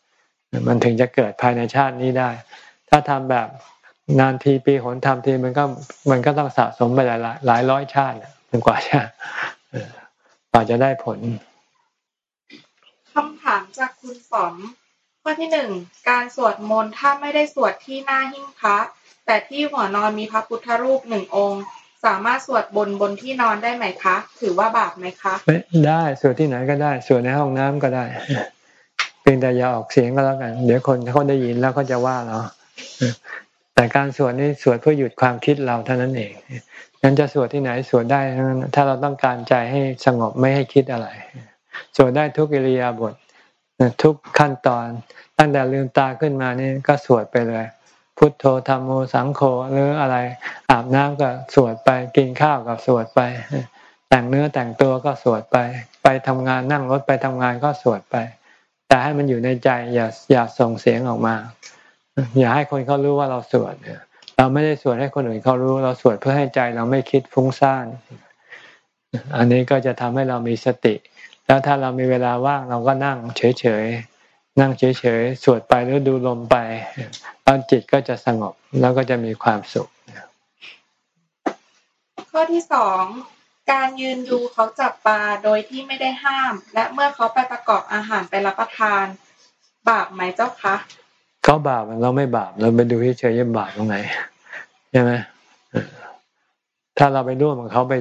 ๆมันถึงจะเกิดภายในชาตินี้ได้ ถ้าทำแบบนานทีปีหนทำทีมันก็มันก็ต้องสะสมไปหลายหลายร้อยชาติจนกว่าจะกว่าจะได้ผลคำถามจากคุณสอม ข้อที่หนึ่ง การสวดมนต์ ถ้าไม่ได้สวดที่หน้าหิ้งพระ แต่ที่หัวนอนมีพระพุทธรูปหนึ่งองค์ สามารถสวดบนบนที่นอนได้ไหมคะ ถือว่าบาปไหมคะ ได้สวดที่ไหนก็ได้สวดในห้องน้ำก็ได้ เพียงแต่อย่าออกเสียงก็แล้วกัน เดี๋ยวคนเขาได้ยินแล้วก็จะว่าเราแต่การสวดนี่สวดเพื่อหยุดความคิดเราเท่านั้นเองนั้นจะสวดที่ไหนสวดได้ถ้าเราต้องการใจให้สงบไม่ให้คิดอะไร สวดได้ทุกอิริยาบถ ทุกขั้นตอน ตั้งแต่ลืมตาขึ้นมานี่ก็สวดไปเลย พุทโธธรรมโมสังโฆหรืออะไร อาบน้ำก็สวดไปกินข้าวก็สวดไป แต่งเนื้อแต่งตัวก็สวดไป ไปทำงานนั่งรถไปทำงานก็สวดไป แต่ให้มันอยู่ในใจอย่าอย่าส่งเสียงออกมา อย่าให้คนเขารู้ว่าเราสวดเราไม่ได้สวดให้คนอื่นเขารู้ เราสวดเพื่อให้ใจเราไม่คิดฟุ้งซ่านอันนี้ก็จะทำให้เรามีสติ แล้วถ้าเรามีเวลาว่างเราก็นั่งเฉยๆนั่งเฉยๆสวดไปหรือดูลมไปแล้วจิตก็จะสงบแล้วก็จะมีความสุข ข้อที่สองการยืนดูเขาจับปลาโดยที่ไม่ได้ห้าม และเมื่อเขาไปประกอบอาหารไปรับประทาน บาปไหมเจ้าคะเขาบาปเราไม่บาปเราไปดูเฉยๆบาปตรงไหนใช่ไหมถ้าเราไปร่วมกับเขาไป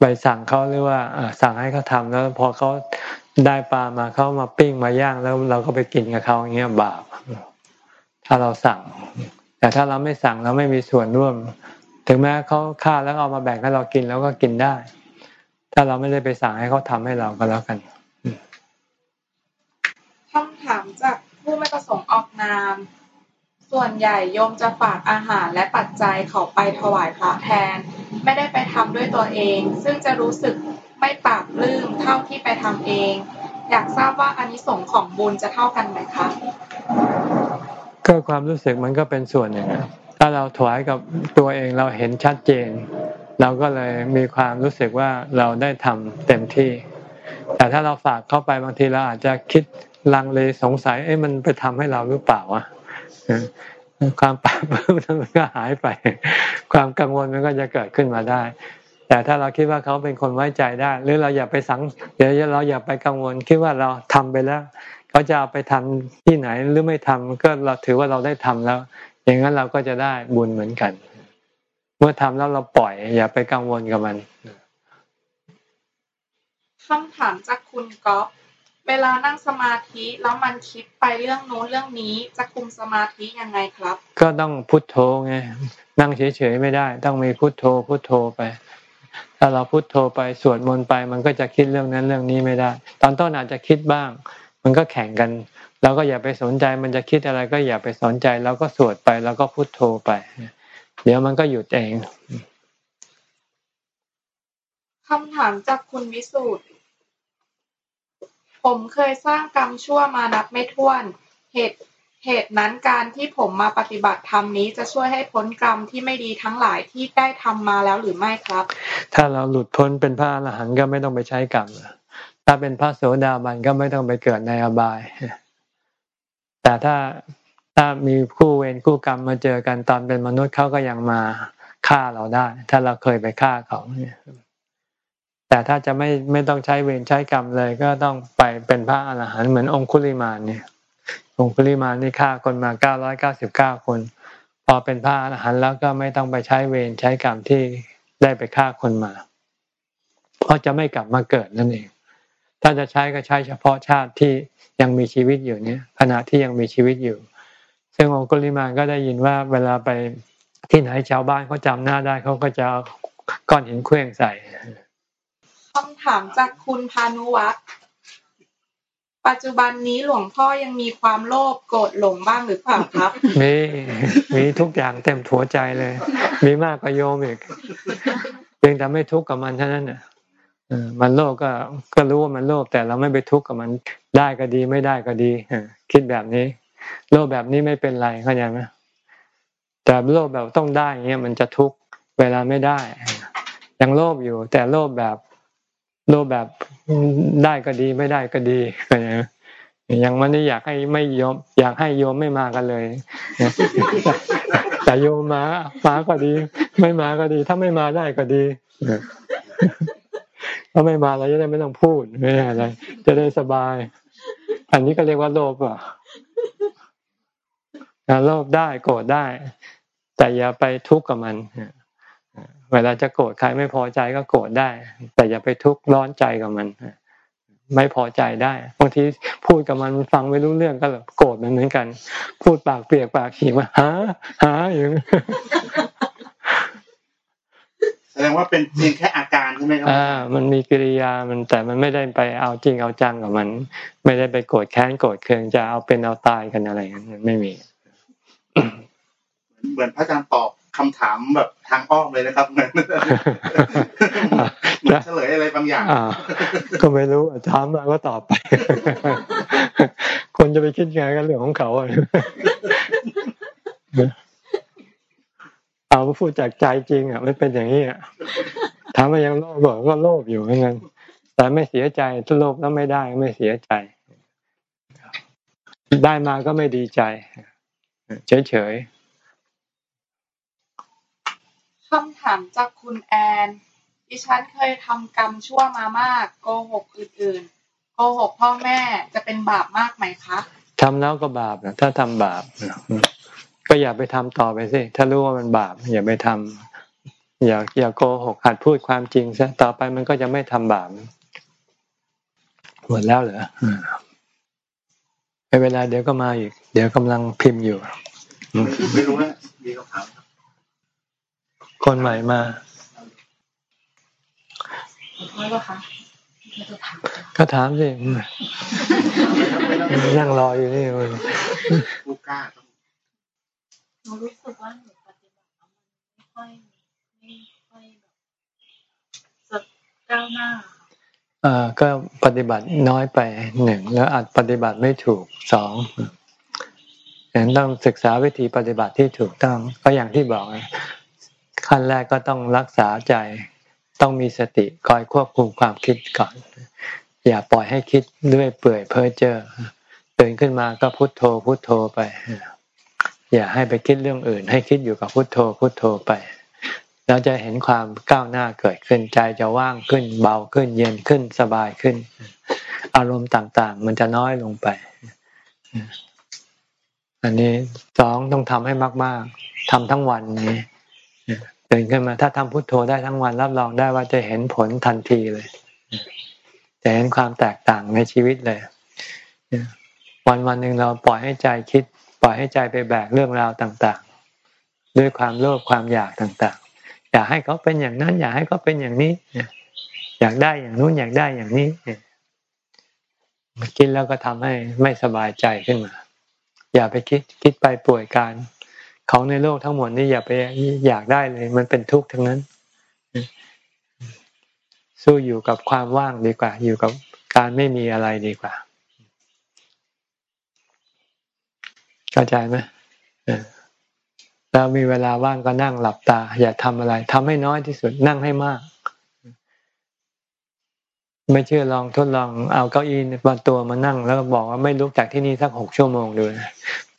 ไปสั่งเขาหรือว่าสั่งให้เขาทาแล้วพอเขาได้ปลามาเขามาปิ้งมาย่างแล้วเราก็ไปกินกับเขาอย่างเงี้ยบาป ถ้าเราสั่ง แต่ถ้าเราไม่สั่งเราไม่มีส่วนร่วม ถึงแม้เขาฆ่าแล้วเอามาแบ่งให้เรากินแล้วก็กินได้ ถ้าเราไม่ได้ไปสั่งให้เขาทำให้เราก็แล้วกันคำถามจากผู้ไม่ประสงค์ออกนาม ส่วนใหญ่โยมจะฝากอาหารและปัจจัยเขาไปถวายพระแทน ไม่ได้ไปทำด้วยตัวเอง ซึ่งจะรู้สึกไม่ปราบลื้มเท่าที่ไปทำเอง อยากทราบว่าอานิสงส์ของบุญจะเท่ากันไหมคะก็ความรู้สึกมันก็เป็นส่วนหนึ่งถ้าเราถวายกับตัวเองเราเห็นชัดเจน เราก็เลยมีความรู้สึกว่าเราได้ทำเต็มที่ แต่ถ้าเราฝากเข้าไปบางทีเราอาจจะคิดลังเลสงสัยเอ๊ะมันไปทำให้เราหรือเปล่าวะ ความปราบมันก็หายไป ความกังวลมันก็จะเกิดขึ้นมาได้ แต่ถ้าเราคิดว่าเขาเป็นคนไว้ใจได้ หรือเราอย่าไปสังเดี๋ยวเราอย่าไปกังวลคิดว่าเราทำไปแล้ว เขาจะเอาไปทำที่ไหนหรือไม่ทำก็เราถือว่าเราได้ทำแล้ว อย่างนั้นเราก็จะได้บุญเหมือนกัน เมื่อทำแล้วเราปล่อย อย่าไปกังวลกับมันคำถามจากคุณก๊อฟ เวลานั่งสมาธิแล้วมันคิดไปเรื่องโน้นเรื่องนี้จะคุมสมาธิยังไงครับ ก็ต้องพุทโธไงนั่งเฉยๆไม่ได้ ต้องมีพุทโธพุทโธไป ถ้าเราพุทโธไปสวดมนต์ไป มันก็จะคิดเรื่องนั้นเรื่องนี้ไม่ได้ ตอนต้นอาจจะคิดบ้าง มันก็แข่งกันเราก็อย่าไปสนใจมันจะคิดอะไรก็อย่าไปสนใจเราก็สวดไปแล้วก็พุทโธไป เดี๋ยวมันก็หยุดเองคำถามจากคุณวิสุทธ์ ผมเคยสร้างกรรมชั่วมานับไม่ถ้วน เหตุเหตุนั้นการที่ผมมาปฏิบัติธรรมนี้จะช่วยให้พ้นกรรมที่ไม่ดีทั้งหลายที่ได้ทำมาแล้วหรือไม่ครับ ถ้าเราหลุดพ้นเป็นพระอรหันต์ก็ไม่ต้องไปใช้กรรม ถ้าเป็นพระโสดาบันก็ไม่ต้องไปเกิดในอบาย แต่ถ้าถ้ามีคู่เวรคู่กรรมมาเจอกันตอนเป็นมนุษย์เขาก็ยังมาฆ่าเราได้ ถ้าเราเคยไปฆ่าเขาเนี่ย แต่ถ้าจะไม่ไม่ต้องใช้เวรใช้กรรมเลย ก็ต้องไปเป็นพระอรหันต์เหมือนองคุลิมานเนี่ย องคุลิมานนี่ฆ่าคนมาเก้าร้อยเก้าสิบเก้าคน พอเป็นพระอรหันต์แล้วก็ไม่ต้องไปใช้เวรใช้กรรมที่ได้ไปฆ่าคนมา เพราะจะไม่กลับมาเกิดนั่นเอง ถ้าจะใช้ก็ใช้เฉพาะชาติที่ยังมีชีวิตอยู่เนี่ยขณะที่ยังมีชีวิตอยู่ ซึ่งองคุลิมานก็ได้ยินว่าเวลาไปที่ไหนชาวบ้านเขาจำหน้าได้เขาก็จะก้อนหินเคลื่องใส่ำถามจากคุณพานุวัฒน์ปัจจุบันนี้หลวงพ่อยังมีความโลภโกรธหลงบ้างหรือเปล่าครับ มีมีทุกอย่างเต็มหัวใจเลย มีมากกว่าโยมอีกเพียงแต่ไม่ทุกข์กับมันเท่านั้นน่ะมันโลภก็ก็รู้ว่ามันโลภแต่เราไม่ไปทุกข์กับมันได้ก็ดีไม่ได้ก็ดีคิดแบบนี้ โลภแบบนี้ไม่เป็นไรเข้าใจไหมแต่โลภแบบต้องได้เงี้ยมันจะทุกข์เวลาไม่ได้ยังโลภอยู่ แต่โลภแบบ โลภแบบได้ก็ดีไม่ได้ก็ดีเข้าใจไหมอย่างวันนี้อยากให้ไม่ยอมอยากให้โยมไม่มากันเลยแต่โยมมามาก็ดี ไม่มาก็ดี ถ้าไม่มาได้ก็ดีถ้าไม่มาเราจะได้ไม่ต้องพูดไม่อะไร จะได้สบาย อันนี้ก็เรียกว่าโลภอะโลภได้โกรธได้ แต่อย่าไปทุกข์กับมัน เวลาจะโกรธใครไม่พอใจก็โกรธได้ แต่อย่าไปทุกข์ร้อนใจกับมันไม่พอใจได้บางทีพูดกับมันฟังไม่รู้เรื่องก็แบบโกรธมันเหมือนกัน พูดปากเปียกปากฉีกว่าหาหาอย่างแสดงว่าเป็นเพียงแค่อาการใช่ไหมครับอ่า มันมีกิริยามันแต่มันไม่ได้ไปเอาจริงเอาจังกับมัน ไม่ได้ไปโกรธแค้นโกรธเคืองจะเอาเป็นเอาตายกันอะไรนั้นไม่มี เหมือนพระอาจารย์ตอบ คำถามแบบทางอ้อมเลยนะครับเหมือนเฉลยอะไรบางอย่างก็ไม่รู้ถามมาก็ตอบไป คนจะไปคิดไงกันเรื่องของเขาเอาพูดจากใจจริง อะไม่เป็นอย่างนี้อะถามว่ายังโลภบอกก็โลภอยู่เหมือนกันแต่ไม่เสียใจถ้าโลภแล้วไม่ได้ไม่เสียใจ ได้มาก็ไม่ดีใจ เฉยๆ คำถามจากคุณแอน ดิฉันเคยทำกรรมชั่วมามาก โกหกอื่นๆ โกหกพ่อแม่จะเป็นบาปมากไหมคะทำแล้วก็บาปนะถ้าทำบาปก็อย่าไปทำต่อไปสิถ้ารู้ว่ามันบาป อย่าไปทำอย่าอย่าโกหกหัดพูดความจริงซะต่อไปมันก็จะไม่ทำบาปหมดแล้วเหรอเวลาเดี๋ยวก็มาอีก เดี๋ยวกำลังพิมพ์อยู่ไม่รู้นะมีคำถามค นใหม่มาก็ถามสินั่งรออยู่นี่เลยผู้กล้าหนูรู้สึกว่าหนูปฏิบัติแล้วมันไม่ค่อยไม่ค่อยแบบจะก้าวหน้าเอ่อก็ปฏิบัติน้อยไปหนึ่งแล้วอาจปฏิบัติไม่ถูกสองอย่างต้องศึกษาวิธีปฏิบัติที่ถูกต้องก็อย่างที่บอก ขั้นแรกก็ต้องรักษาใจ ต้องมีสติคอยควบคุมความคิดก่อน อย่าปล่อยให้คิดด้วยเปื่อยเพ้อเจ้อตื่นขึ้นมาก็พุโทโธพุโทโธไป อย่าให้ไปคิดเรื่องอื่น ให้คิดอยู่กับพุโทโธพุโทโธไปแล้วจะเห็นความก้าวหน้าเกิดขึ้นใจจะว่างขึ้น เบาขึ้นเย็นขึ้นสบายขึ้น อารมณ์ต่างๆ มันจะน้อยลงไป อันนี้สองต้องทำให้มาก ๆทำทั้งวันนี้ ตื่นขึ้นมาถ้าทำพุทโธได้ทั้งวันรับรองได้ว่าจะเห็นผลทันทีเลย จะเห็นความแตกต่างในชีวิตเลย วันวันหนึ่งเราปล่อยให้ใจคิด ปล่อยให้ใจไปแบกเรื่องราวต่างๆ ด้วยความโลภความอยากต่างๆ อยากให้เขาเป็นอย่างนั้น อยากให้เขาเป็นอย่างนี้ อยากได้อย่างนู้นอยากได้อย่างนี้คิดแล้วก็ทำให้ไม่สบายใจขึ้นมา อย่าไปคิดคิดไปป่วยการ ของในโลกทั้งหมดนี่อย่าไปอยากได้เลย มันเป็นทุกข์ทั้งนั้น สู้อยู่กับความว่างดีกว่า อยู่กับการไม่มีอะไรดีกว่า เข้าใจไหมเรามีเวลาว่างก็นั่งหลับตา อย่าทำอะไรทำให้น้อยที่สุดนั่งให้มากไม่เชื่อลองทดลองเอาเก้าอี้บนตัวมานั่ง แล้วบอกว่าไม่ลุกจากที่นี่สักหกชั่วโมงดู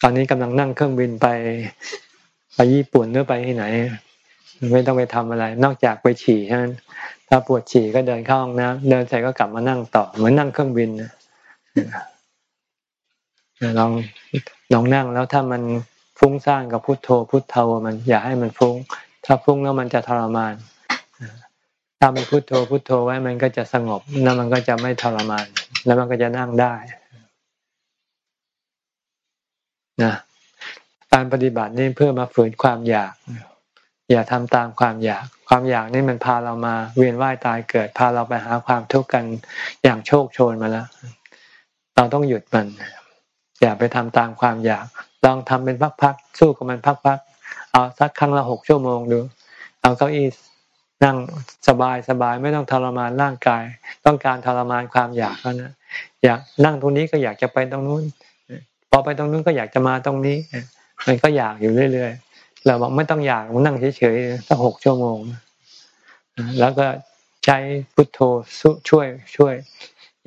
ตอนนี้กำลังนั่งเครื่องบินไปไปญี่ปุ่นหรือไปที่ไหน ไม่ต้องไปทำอะไร นอกจากไปฉี่ใช่ไหมถ้าปวดฉี่ก็เดินเข้าห้องน้ำเดินเสร็จก็กลับมานั่งต่อ เหมือนนั่งเครื่องบินลองลองนั่งแล้วถ้ามันฟุ้งซ่านกับพุทโธพุทโธมันอย่าให้มันฟุ้ง ถ้าฟุ้งแล้วมันจะทรมานถ้ามันพุโทโธพุโทโธไว้มันก็จะสงบแล้วมันก็จะไม่ทรมาน แล้วมันก็จะนั่งได้ นะการปฏิบัตินี่เพื่อมาฝืนความอยาก อย่าทำตามความอยาก ความอยากนี่มันพาเรามาเวียนว่ายตายเกิด พาเราไปหาความทุกข์กันอย่างโชคโชนมาแล้ว เราต้องหยุดมัน อย่าไปทำตามความอยาก ลองทำเป็นพักๆสู้กับมันพักๆเอาสักครั้งละหกชั่วโมงดูเอาเก้าอี้นั่งสบายสบายไม่ต้องทรมานร่างกาย ต้องการทรมานความอยากเท่านั้นอยากนั่งตรงนี้ก็อยากจะไปตรงนู้น พอไปตรงนู้นก็อยากจะมาตรงนี้ มันก็อยากอยู่เรื่อยๆเราบอกไม่ต้องอยากมันนั่งเฉยๆสักหกชั่วโมง แล้วก็ใช้พุทโธช่วยช่วย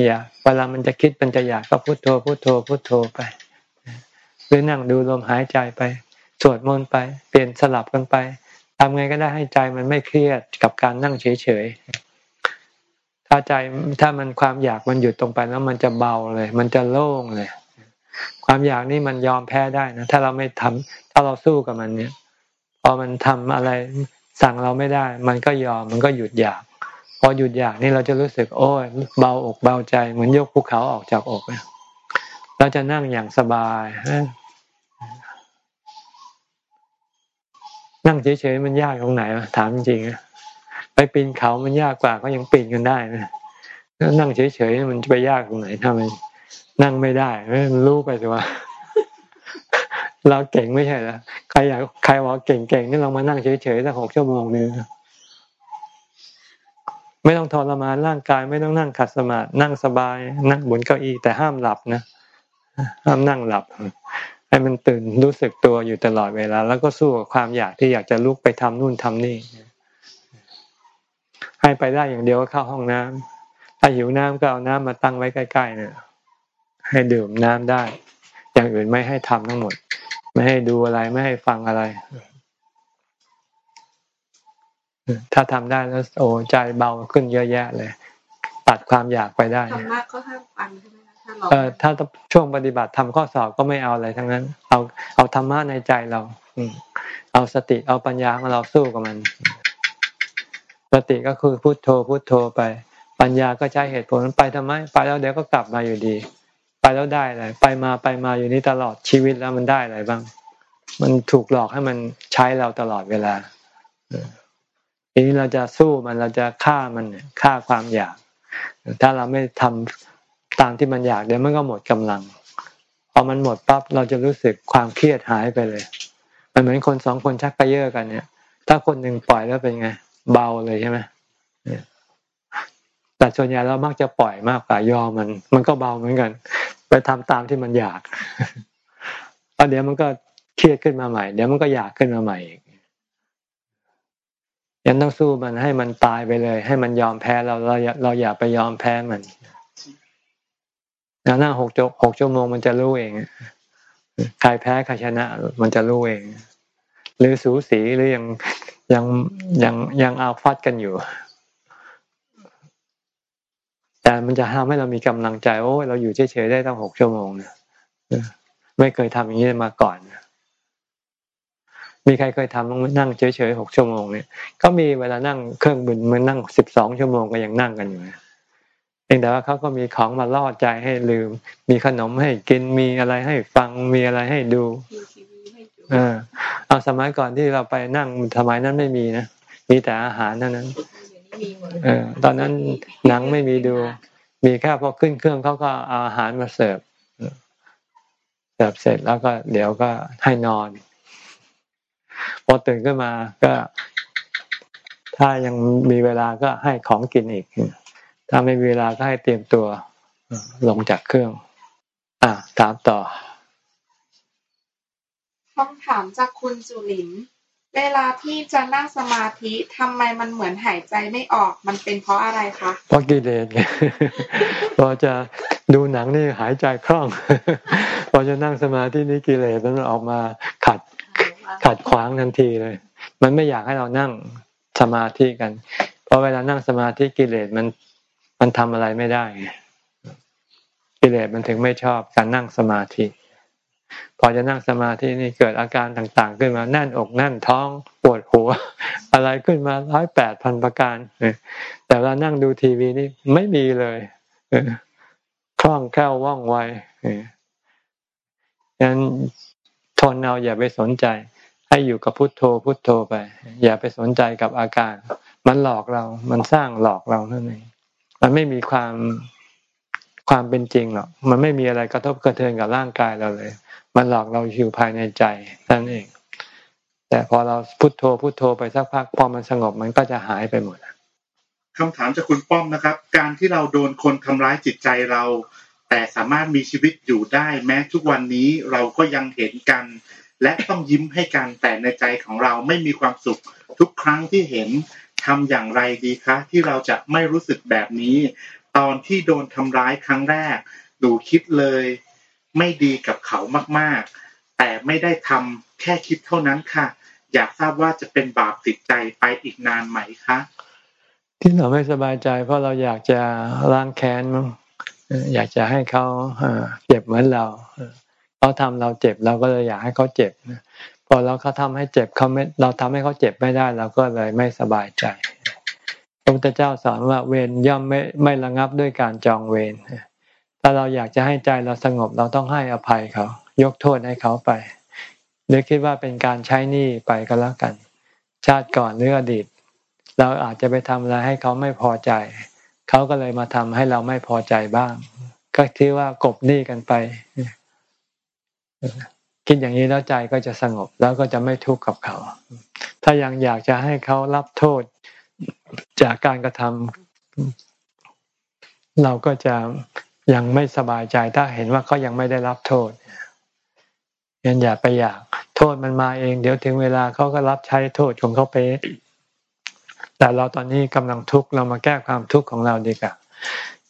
อย่าเวลามันจะคิดมันจะอยากก็พุทโธพุทโธพุทโธไป หรือนั่งดูลมหายใจไป สวดมนต์ไป เปลี่ยนสลับกันไปทำไงก็ได้ให้ใจมันไม่เครียดกับการนั่งเฉยๆถ้าใจถ้ามันความอยากมันหยุดตรงไปแล้วมันจะเบาเลย มันจะโล่งเลย ความอยากนี่มันยอมแพ้ได้นะถ้าเราไม่ทำถ้าเราสู้กับมันเนี่ย พอมันทำอะไรสั่งเราไม่ได้ มันก็ยอมมันก็หยุดอยาก พอหยุดอยากนี่เราจะรู้สึก โอ้ยเบาอกเบาใจ เหมือนยกภูเขาออกจากอกเราจะนั่งอย่างสบายนั่งเฉยๆมันยากตรงไหนถามจริงๆไปปีนเขามันยากกว่าก็ยังปีนกันได้นะนั่งเฉยๆมันจะไปยากตรงไหนทำไมนั่ นั่งไม่ได้มันรู้ไปสิว่า เราเก่งไม่ใช่เหรอใครอยากใครว่าเก่งๆนี่เรามานั่งเฉยๆสักหกชั่วโมงนึงไม่ต้องทรมานร่างกายไม่ต้องนั่งขัดสมาธินั่งสบาย นั่งบนเก้าอี้แต่ห้ามหลับนะห้ามนั่งหลับให้มันตื่นรู้สึกตัวอยู่ตลอดเวลา แล้วก็สู้กับความอยากที่อยากจะลุกไปทำนู่นทำนี่ให้ไปได้อย่างเดียวก็เข้าห้องน้ำถ้าหิวน้ำก็เอาน้ำมาตั้งไว้ใกล้ๆเนี่ย ให้ดื่มน้ำได้ อย่างอื่นไม่ให้ทำทั้งหมด ไม่ให้ดูอะไรไม่ให้ฟังอะไร ถ้าทำได้แล้วโอ้ใจเบาขึ้นเยอะแยะเลย ตัดความอยากไปได้ธรรมะก็ห้ามฟังใช่ไหมเออถ้าช่วงปฏิบัติทำข้อสอบก็ไม่เอาอะไรทั้งนั้น เอาเอาธรรมะในใจเราอืเอาสติเอาปัญญาของเราสู้กับมัน สติก็คือพุโทโธพุโทโธไป ปัญญาก็ใช้เหตุผลไปทำไม ไปแล้วเดี๋ยวก็กลับมาอยู่ดี ไปแล้วได้อะไรไปมาไปมาอยู่นี่ตลอดชีวิตแล้วมันได้อะไรบ้าง มันถูกหลอกให้มันใช้เราตลอดเวลาทีนี้เราจะสู้มันเราจะฆ่ามันฆ่าความอยาก ถ้าเราไม่ทำตามที่มันอยากเดี๋ยวมันก็หมดกำลังพอมันหมดปั๊บเราจะรู้สึกความเครียดหายไปเลย มันเหมือนคนสองคนชักกระเยาะกันเนี่ย ถ้าคนหนึ่งปล่อยแล้วเป็นไง เบาเลยใช่ไหมแต่ส่วนใหญ่เรามักจะปล่อยมากกว่ายอมมัน มันก็เบาเหมือนกัน ไปทำตามที่มันอยากแล้วเดี๋ยวมันก็เครียดขึ้นมาใหม่ เดี๋ยวมันก็อยากขึ้นมาใหม่อีกยังต้องสู้มันให้มันตายไปเลย ให้มันยอมแพ้เราเราเราอย่าไปยอมแพ้มันนั่งหกจหกชั่วโมงมันจะรู้เองใครแพ้ใครชนะ มันจะรู้เอง หรือสูสีหรือยังยังยังยังเอาฟัดกันอยู่ แต่มันจะทำให้เรามีกำลังใจโอ้เราอยู่เฉยๆได้ตั้งหกชั่วโมงนะไม่เคยทำอย่างนี้มาก่อนมีใครเคยทำนั่งเฉยๆหกชั่วโมงเนี่ยก็มีเวลานั่งเครื่องบินมันนั่งสิบสองชั่วโมงก็ยังนั่งกันอยู่เองแต่ว่าเขาก็มีของมาล่อใจให้ลืม มีขนมให้กินมีอะไรให้ฟังมีอะไรให้ดูเออเอาสมัยก่อนที่เราไปนั่งสมัยนั้นไม่มีนะมีแต่อาหารเท่านั้น เออตอนนั้นหนังไม่มีดู มีแค่พอขึ้นเครื่องเขาก็เอาอาหารมาเสิร์ฟเสิร์ฟเสร็จแล้วก็เดี๋ยวก็ให้นอน พอตื่นขึ้นมาก็ ถ้ายังมีเวลาก็ให้ของกินอีก ถ้าไม่มีเวลาก็ให้เตรียมตัวลงจากเครื่อง อ่าถามต่อคำถามจากคุณจุลิน เวลาที่จะนั่งสมาธิทำไมมันเหมือนหายใจไม่ออกมันเป็นเพราะอะไรคะเพราะกิเลสไงพอจะดูหนังนี่หายใจคล่อง พอจะนั่งสมาธินี่กิเลสมันออกมาขัดขัดขวางทันทีเลย มันไม่อยากให้เรานั่งสมาธิกัน เพราะเวลานั่งสมาธิกิเลสมันมันทำอะไรไม่ได้ กิเลสมันถึงไม่ชอบการนั่งสมาธิ พอจะนั่งสมาธินี่เกิดอาการต่างๆ ขึ้นมาแน่นอกแน่นท้องปวดหัว อะไรขึ้นมาร้อยแปดพันประการแต่เวลานั่งดูทีวีนี่ไม่มีเลยคล่องแคล่วว่องไวงั้นทนเอาอย่าไปสนใจ ให้อยู่กับพุทโธพุทโธไป อย่าไปสนใจกับอาการ มันหลอกเรา มันสร้างหลอกเราเท่านั้นมันไม่มีความความเป็นจริงหรอกมันไม่มีอะไรกระทบกระเทือนกับร่างกายเราเลย มันหลอกเราอยู่ภายในใจนั่นเอง แต่พอเราพุทโธพุทโธไปสักพักพอมันสงบมันก็จะหายไปหมดคำถามจากคุณป้อมนะครับ การที่เราโดนคนทำร้ายจิตใจเรา แต่สามารถมีชีวิตอยู่ได้ แม้ทุกวันนี้เราก็ยังเห็นกัน และต้องยิ้มให้กันแต่ในใจของเราไม่มีความสุขทุกครั้งที่เห็นทำอย่างไรดีคะ ที่เราจะไม่รู้สึกแบบนี้ ตอนที่โดนทำร้ายครั้งแรกดูคิดเลย ไม่ดีกับเขามากๆ แต่ไม่ได้ทำแค่คิดเท่านั้นค่ะ อยากทราบว่าจะเป็นบาปติดใจไปอีกนานไหมคะที่เราไม่สบายใจ เพราะเราอยากจะล้างแค้นมั้งอยากจะให้เขาเจ็บเหมือนเราเขาทำเราเจ็บเราก็เลยอยากให้เขาเจ็บพอเราเขาทำให้เจ็บเขาไม่เราทำให้เขาเจ็บไม่ได้เราก็เลยไม่สบายใจพระพุทธเจ้าสอนว่าเวรย่อมไม่ไม่ระงับด้วยการจองเวร ถ้าเราอยากจะให้ใจเราสงบเราต้องให้อภัยเขา ยกโทษให้เขาไปหรือคิดว่าเป็นการใช้หนี้ไปก็แล้วกัน ชาติก่อนหรืออดีต เราอาจจะไปทำอะไรให้เขาไม่พอใจ เขาก็เลยมาทำให้เราไม่พอใจบ้าง ก็ที่ว่ากบหนี้กันไปคิดอย่างนี้แล้วใจก็จะสงบแล้วก็จะไม่ทุกข์กับเขา ถ้ายังอยากจะให้เขารับโทษจากการกระทำเราก็จะ ยังไม่สบายใจถ้าเห็นว่าเขายังไม่ได้รับโทษยันอย่าไปอยาก โทษมันมาเอง เดี๋ยวถึงเวลาเขาก็รับใช้โทษของเขาไป แต่เราตอนนี้กำลังทุกข์เรามาแก้ความทุกข์ของเราดีกว่า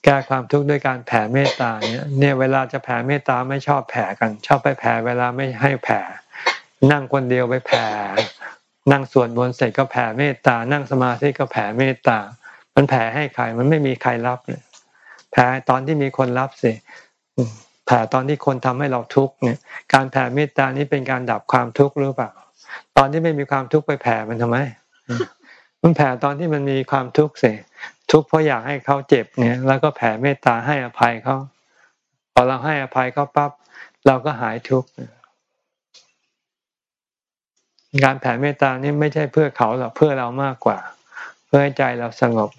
แก้ความทุกข์ด้วยการแผ่เมตตาเนี่ยเนี่ยเวลาจะแผ่เมตตาไม่ชอบแผ่กัน ชอบไปแผ่เวลาไม่ให้แผ่ นั่งคนเดียวไปแผ่ นั่งสวดมนต์เสร็จก็แผ่เมตตา นั่งสมาธิก็แผ่เมตตา มันแผ่ให้ใครมันไม่มีใครรับเนี่ย แผ่ตอนที่มีคนรับสิแผ่ตอนที่คนทำให้เราทุกข์เนี่ย การแผ่เมตตานี้เป็นการดับความทุกข์หรือเปล่า ตอนที่ไม่มีความทุกข์ไปแผ่มันทำไมมันแผ่ตอนที่มันมีความทุกข์เสียทุกข์เพราะอยากให้เขาเจ็บเนี่ย แล้วก็แผ่เมตตาให้อภัยเขาพอเราให้อภัยเขาปั๊บเราก็หายทุกข์การแผ่เมตตานี่ไม่ใช่เพื่อเขาหรอกเพื่อเรามากกว่า เพื่อให้ใจเราสงบ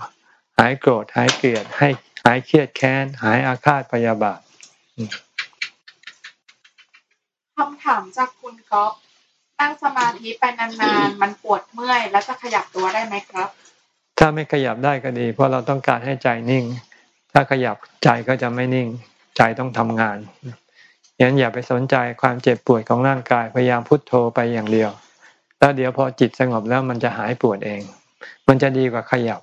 หายโกรธหายเกลียดให้ หายเครียดแค้น หายอาฆาตพยาบาทคำถามจากคุณก๊อฟนั่งสมาธิไปนานๆ มันปวดเมื่อย แล้วจะขยับตัวได้ไหมครับ ถ้าไม่ขยับได้ก็ดี เพราะเราต้องการให้ใจนิ่ง ถ้าขยับใจก็จะไม่นิ่ง ใจต้องทำงานยันอย่าไปสนใจความเจ็บปวดของร่างกาย พยายามพุโทโธไปอย่างเดียว แล้วเดี๋ยวพอจิตสงบแล้วมันจะหายปวดเอง มันจะดีกว่าขยับ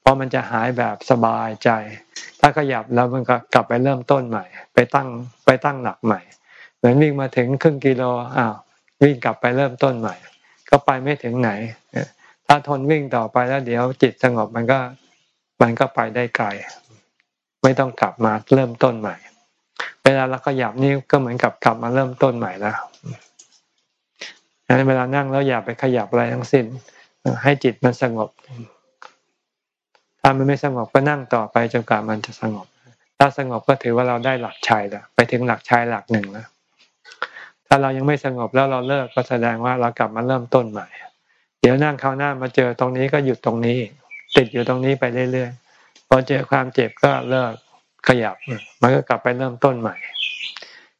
เพราะมันจะหายแบบสบายใจ ถ้าขยับแล้วมันก็กลับไปเริ่มต้นใหม่ ไปตั้งไปตั้งหลักใหม่ เหมือนวิ่งมาถึงครึ่งกิโลอ้าววิ่งกลับไปเริ่มต้นใหม่ ก็ไปไม่ถึงไหน ถ้าทนวิ่งต่อไปแล้วเดี๋ยวจิตสงบมันก็มันก็ไปได้ไกล ไม่ต้องกลับมาเริ่มต้นใหม่ เวลาเราขยับนี่ก็เหมือนกับกลับมาเริ่มต้นใหม่แล้วดังนั้นเวลานั่งแล้วอย่าไปขยับอะไรทั้งสิ้น ให้จิตมันสงบ ถ้ามันไม่สงบก็นั่งต่อไปจนกว่ามันจะสงบ ถ้าสงบก็ถือว่าเราได้หลักชัยแล้วไปถึงหลักชัยหลักหนึ่งแล้วถ้าเรายังไม่สงบแล้วเราเลิกก็แสดงว่าเรากลับมาเริ่มต้นใหม่ เดี๋ยวนั่งคราวหน้ามาเจอตรงนี้ก็หยุดตรงนี้ ติดอยู่ตรงนี้ไปเรื่อยๆพอเจอความเจ็บก็เลิกขยับมันก็กลับไปเริ่มต้นใหม่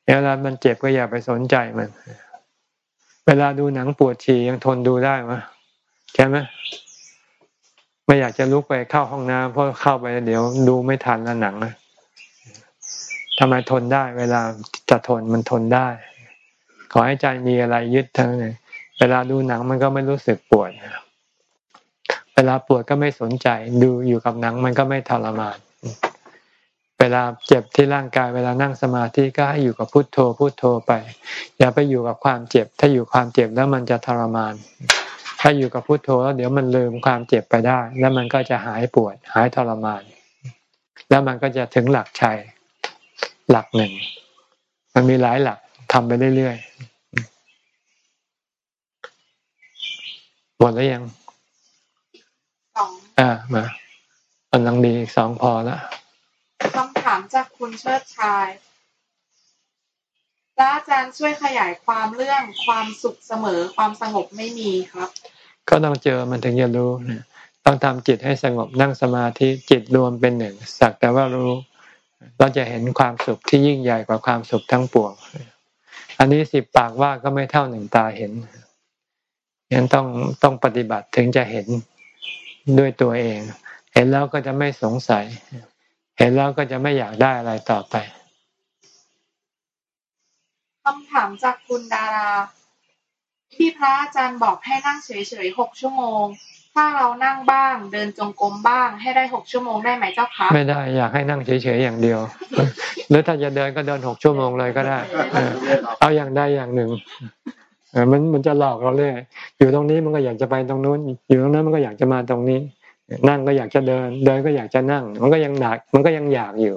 เวลามันเจ็บก็อย่าไปสนใจมัน เวลาดูหนังปวดฉี่ยังทนดูได้ไหมใช่ไหม ไม่อยากจะลุกไปเข้าห้องน้ำเพราะเข้าไปเดี๋ยวดูไม่ทันแล้วหนังทำไมทนได้ เวลาจะทนมันทนได้ ขอให้ใจมีอะไรยึดทั้งนั้นเวลาดูหนังมันก็ไม่รู้สึกปวดเวลาปวดก็ไม่สนใจ ดูอยู่กับหนังมันก็ไม่ทรมาน เวลาเจ็บที่ร่างกาย เวลานั่งสมาธิก็ให้อยู่กับพุทโธพุทโธไป อย่าไปอยู่กับความเจ็บ ถ้าอยู่ความเจ็บแล้วมันจะทรมาน ถ้าอยู่กับพุทโธแล้วเดี๋ยวมันลืมความเจ็บไปได้ แล้วมันก็จะหายปวด หายทรมาน แล้วมันก็จะถึงหลักชัยหลักหนึ่ง มันมีหลายหลักทำไปเรื่อยๆหมดแล้วยังสองอ่ามากำลังดีสองพอละคำถามจากคุณเชิดชายพ ระอาจารย์ช่วยขยายความเรื่องความสุขเสมอความสงบไม่มีครับ ก็ต้องเจอมันถึงจะรู้นะต้องทำจิตให้สงบนั่งสมาธิจิตรวมเป็นหนึ่งสักแต่ว่ารู้เราจะเห็นความสุขที่ยิ่งใหญ่กว่าความสุขทั้งปวงอันนี้สิบปากว่าก็ไม่เท่าหนึ่งตาเห็นยังต้องต้องปฏิบัติถึงจะเห็นด้วยตัวเอง เห็นแล้วก็จะไม่สงสัย เห็นแล้วก็จะไม่อยากได้อะไรต่อไปำถามจากคุณดารา ที่พระอาจารย์บอกให้นั่งเฉยๆหกชั่วโมง ถ้าเรานั่งบ้าง เดินจงกรมบ้าง ให้ได้หกชั่วโมงได้ไหมเจ้าคะไม่ได้อยากให้นั่งเฉยๆอย่างเดียว หรือถ้าจะเดินก็เดินหกชั่วโมงเลยก็ได้ เออเอาอย่างใดอย่างหนึ่งเออมันมันจะหลอกเราเลยอยู่ตรงนี้มันก็อยากจะไปตรงนู้น อยู่ตรงนั้นมันก็อยากจะมาตรงนี้ นั่งก็อยากจะเดิน เดินก็อยากจะนั่ง มันก็ยังหนัก มันก็ยังอยากอยู่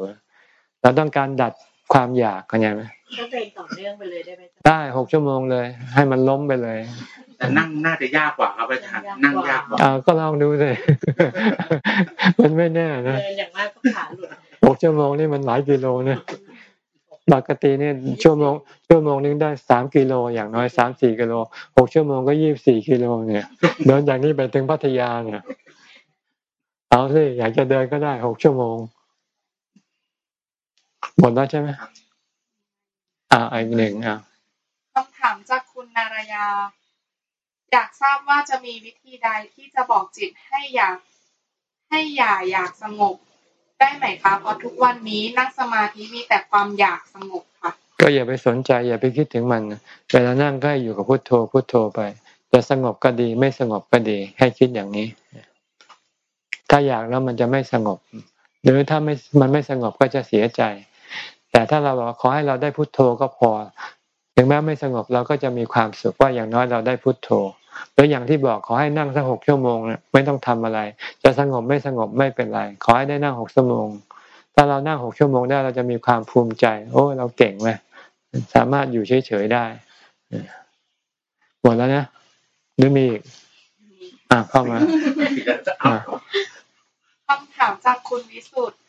เราต้องการดัด ความอยากเข้าใจไหมก็เดินต่อเนื่องไปเลยได้ไหมจ๊ะได้หกชั่วโมงเลย ให้มันล้มไปเลยแต่นั่งน่าจะยากกว่าครับอาจารย์นั่งยากกว่าเอาก็ลองดูสิมันไม่แน่นะเดินอย่างมากก็ขาหลุดหกชั่วโมงนี่มันหลายกิโลนะปกติเนี่ยชั่วโมงชั่วโมงนึงได้สามกิโลอย่างน้อยสามสี่กิโลหกชั่วโมงก็ยี่บสี่กิโลเนี่ยเดินจากนี้ไปถึงพัทยาเนี่ย เอาสิอยากจะเดินก็ได้หกชั่วโมง หมดแล้วใช่ไหมอ่าอีกหนึ่งอ่าคำถามจากคุณนารยา อยากทราบว่าจะมีวิธีใดที่จะบอกจิตให้อยาก ให้อย่าอยากสงบ ได้ไหมคะเพราะทุกวันนี้นั่งสมาธิมีแต่ความอยากสงบค่ะ ก็อย่าไปสนใจ อย่าไปคิดถึงมันเวลานั่งก็ให้อยู่กับพุทโธพุทโธไป จะสงบก็ดี ไม่สงบก็ดี ให้คิดอย่างนี้ ถ้าอยากแล้วมันจะไม่สงบ หรือถ้าไม่มันไม่สงบก็จะเสียใจ แต่ถ้าเราบอกขอให้เราได้พุทโธก็พอ ถึงแม้ไม่สงบเราก็จะมีความสุขว่าอย่างน้อยเราได้พุทโธหรืออย่างที่บอกขอให้นั่งสักหกชั่วโมงเนี่ยไม่ต้องทำอะไร จะสงบไม่สงบไม่เป็นไร ขอให้ได้นั่งหกชั่วโมง ถ้าเรานั่งหกชั่วโมงได้เราจะมีความภูมิใจ โอ้เราเก่งไหมสามารถอยู่เฉยๆได้หมดแล้วนะหรือมีอีกอะเข้ามาคำถามจากคุณวิสุทธ์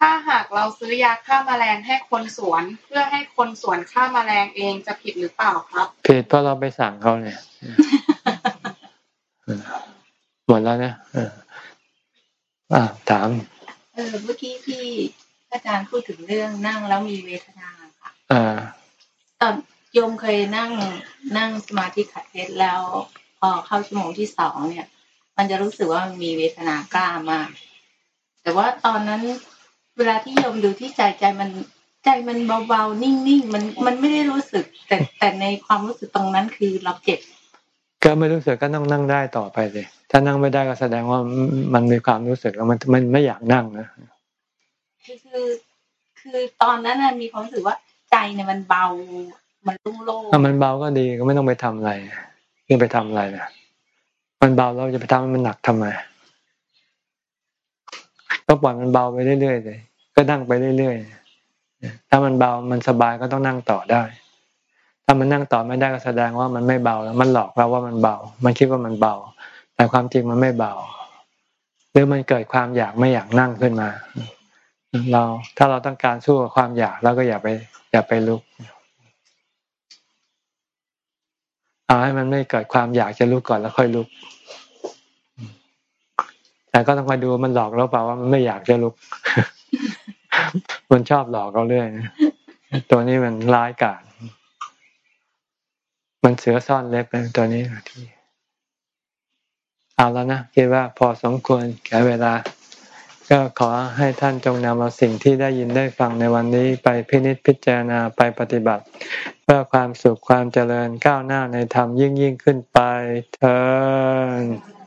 ถ้าหากเราซื้อยาฆ่าแมลงให้คนสวน เพื่อให้คนสวนฆ่าแมลงเองจะผิดหรือเปล่าครับ ผิดเพราะเราไปสั่งเขาเนี่ยหมดแล้วนะเอออะถาม เออเมื่อกี้ที่อาจารย์พูดถึงเรื่องนั่งแล้วมีเวทนาค่ะอ่าเออโยมเคยนั่งนั่งสมาธิขัดเทสแล้วพอเข้าชั่วโมงที่สองเนี่ย มันจะรู้สึกว่ามันมีเวทนากล้ามาก แต่ว่าตอนนั้น เวลาที่โยมดูที่ใจใจมันใจมันเบาๆ นิ่งๆ มันมันไม่ได้รู้สึก แต่แต่ในความรู้สึกตรงนั้นคือเราเจ็บ ก็ไม่รู้สึกก็ต้องนั่งได้ต่อไปเลย ถ้านั่งไม่ได้ก็แสดงว่ามันมีความรู้สึกแล้วมันมันไม่อยากนั่งนะคือคือคือตอนนั้นน่ะมีความรู้สึกว่าใจเนี่ยมันเบา มันโล่งถ้ามันเบาก็ดีก็ไม่ต้องไปทำอะไรยิ่งไปทำอะไรนะมันเบาเราจะไปทำให้มันหนักทำไมก็ปล่อยมันเบาไปเรื่อยๆเลย ก็นั่งไปเรื่อยๆถ้ามันเบามันสบายก็ต้องนั่งต่อได้ ถ้ามันนั่งต่อไม่ได้ก็แสดงว่ามันไม่เบาแล้ว มันหลอกเราว่ามันเบา มันคิดว่ามันเบา แต่ความจริงมันไม่เบา หรือมันเกิดความอยากไม่อยากนั่งขึ้นมา เราถ้าเราต้องการสู้กับความอยากเราก็อย่าไป อย่าไปลุกเอาให้มันไม่เกิดความอยากจะลุกก่อนแล้วค่อยลุก แต่ก็ต้องมาดูมันหลอกเราเปล่าว่ามันไม่อยากจะลุก มันชอบหลอกเราเรื่อยนะตัวนี้มันร้ายกาจมันเสือซ่อนเล็บนะตัวนี้ที่เอาแล้วนะคิดว่าพอสมควรแก่เวลา ก็ขอให้ท่านจงนำเอาสิ่งที่ได้ยินได้ฟังในวันนี้ไปพินิจพิจารณาไปปฏิบัติ เพื่อความสุขความเจริญก้าวหน้าในธรรมยิ่งยิ่งขึ้นไปเธอ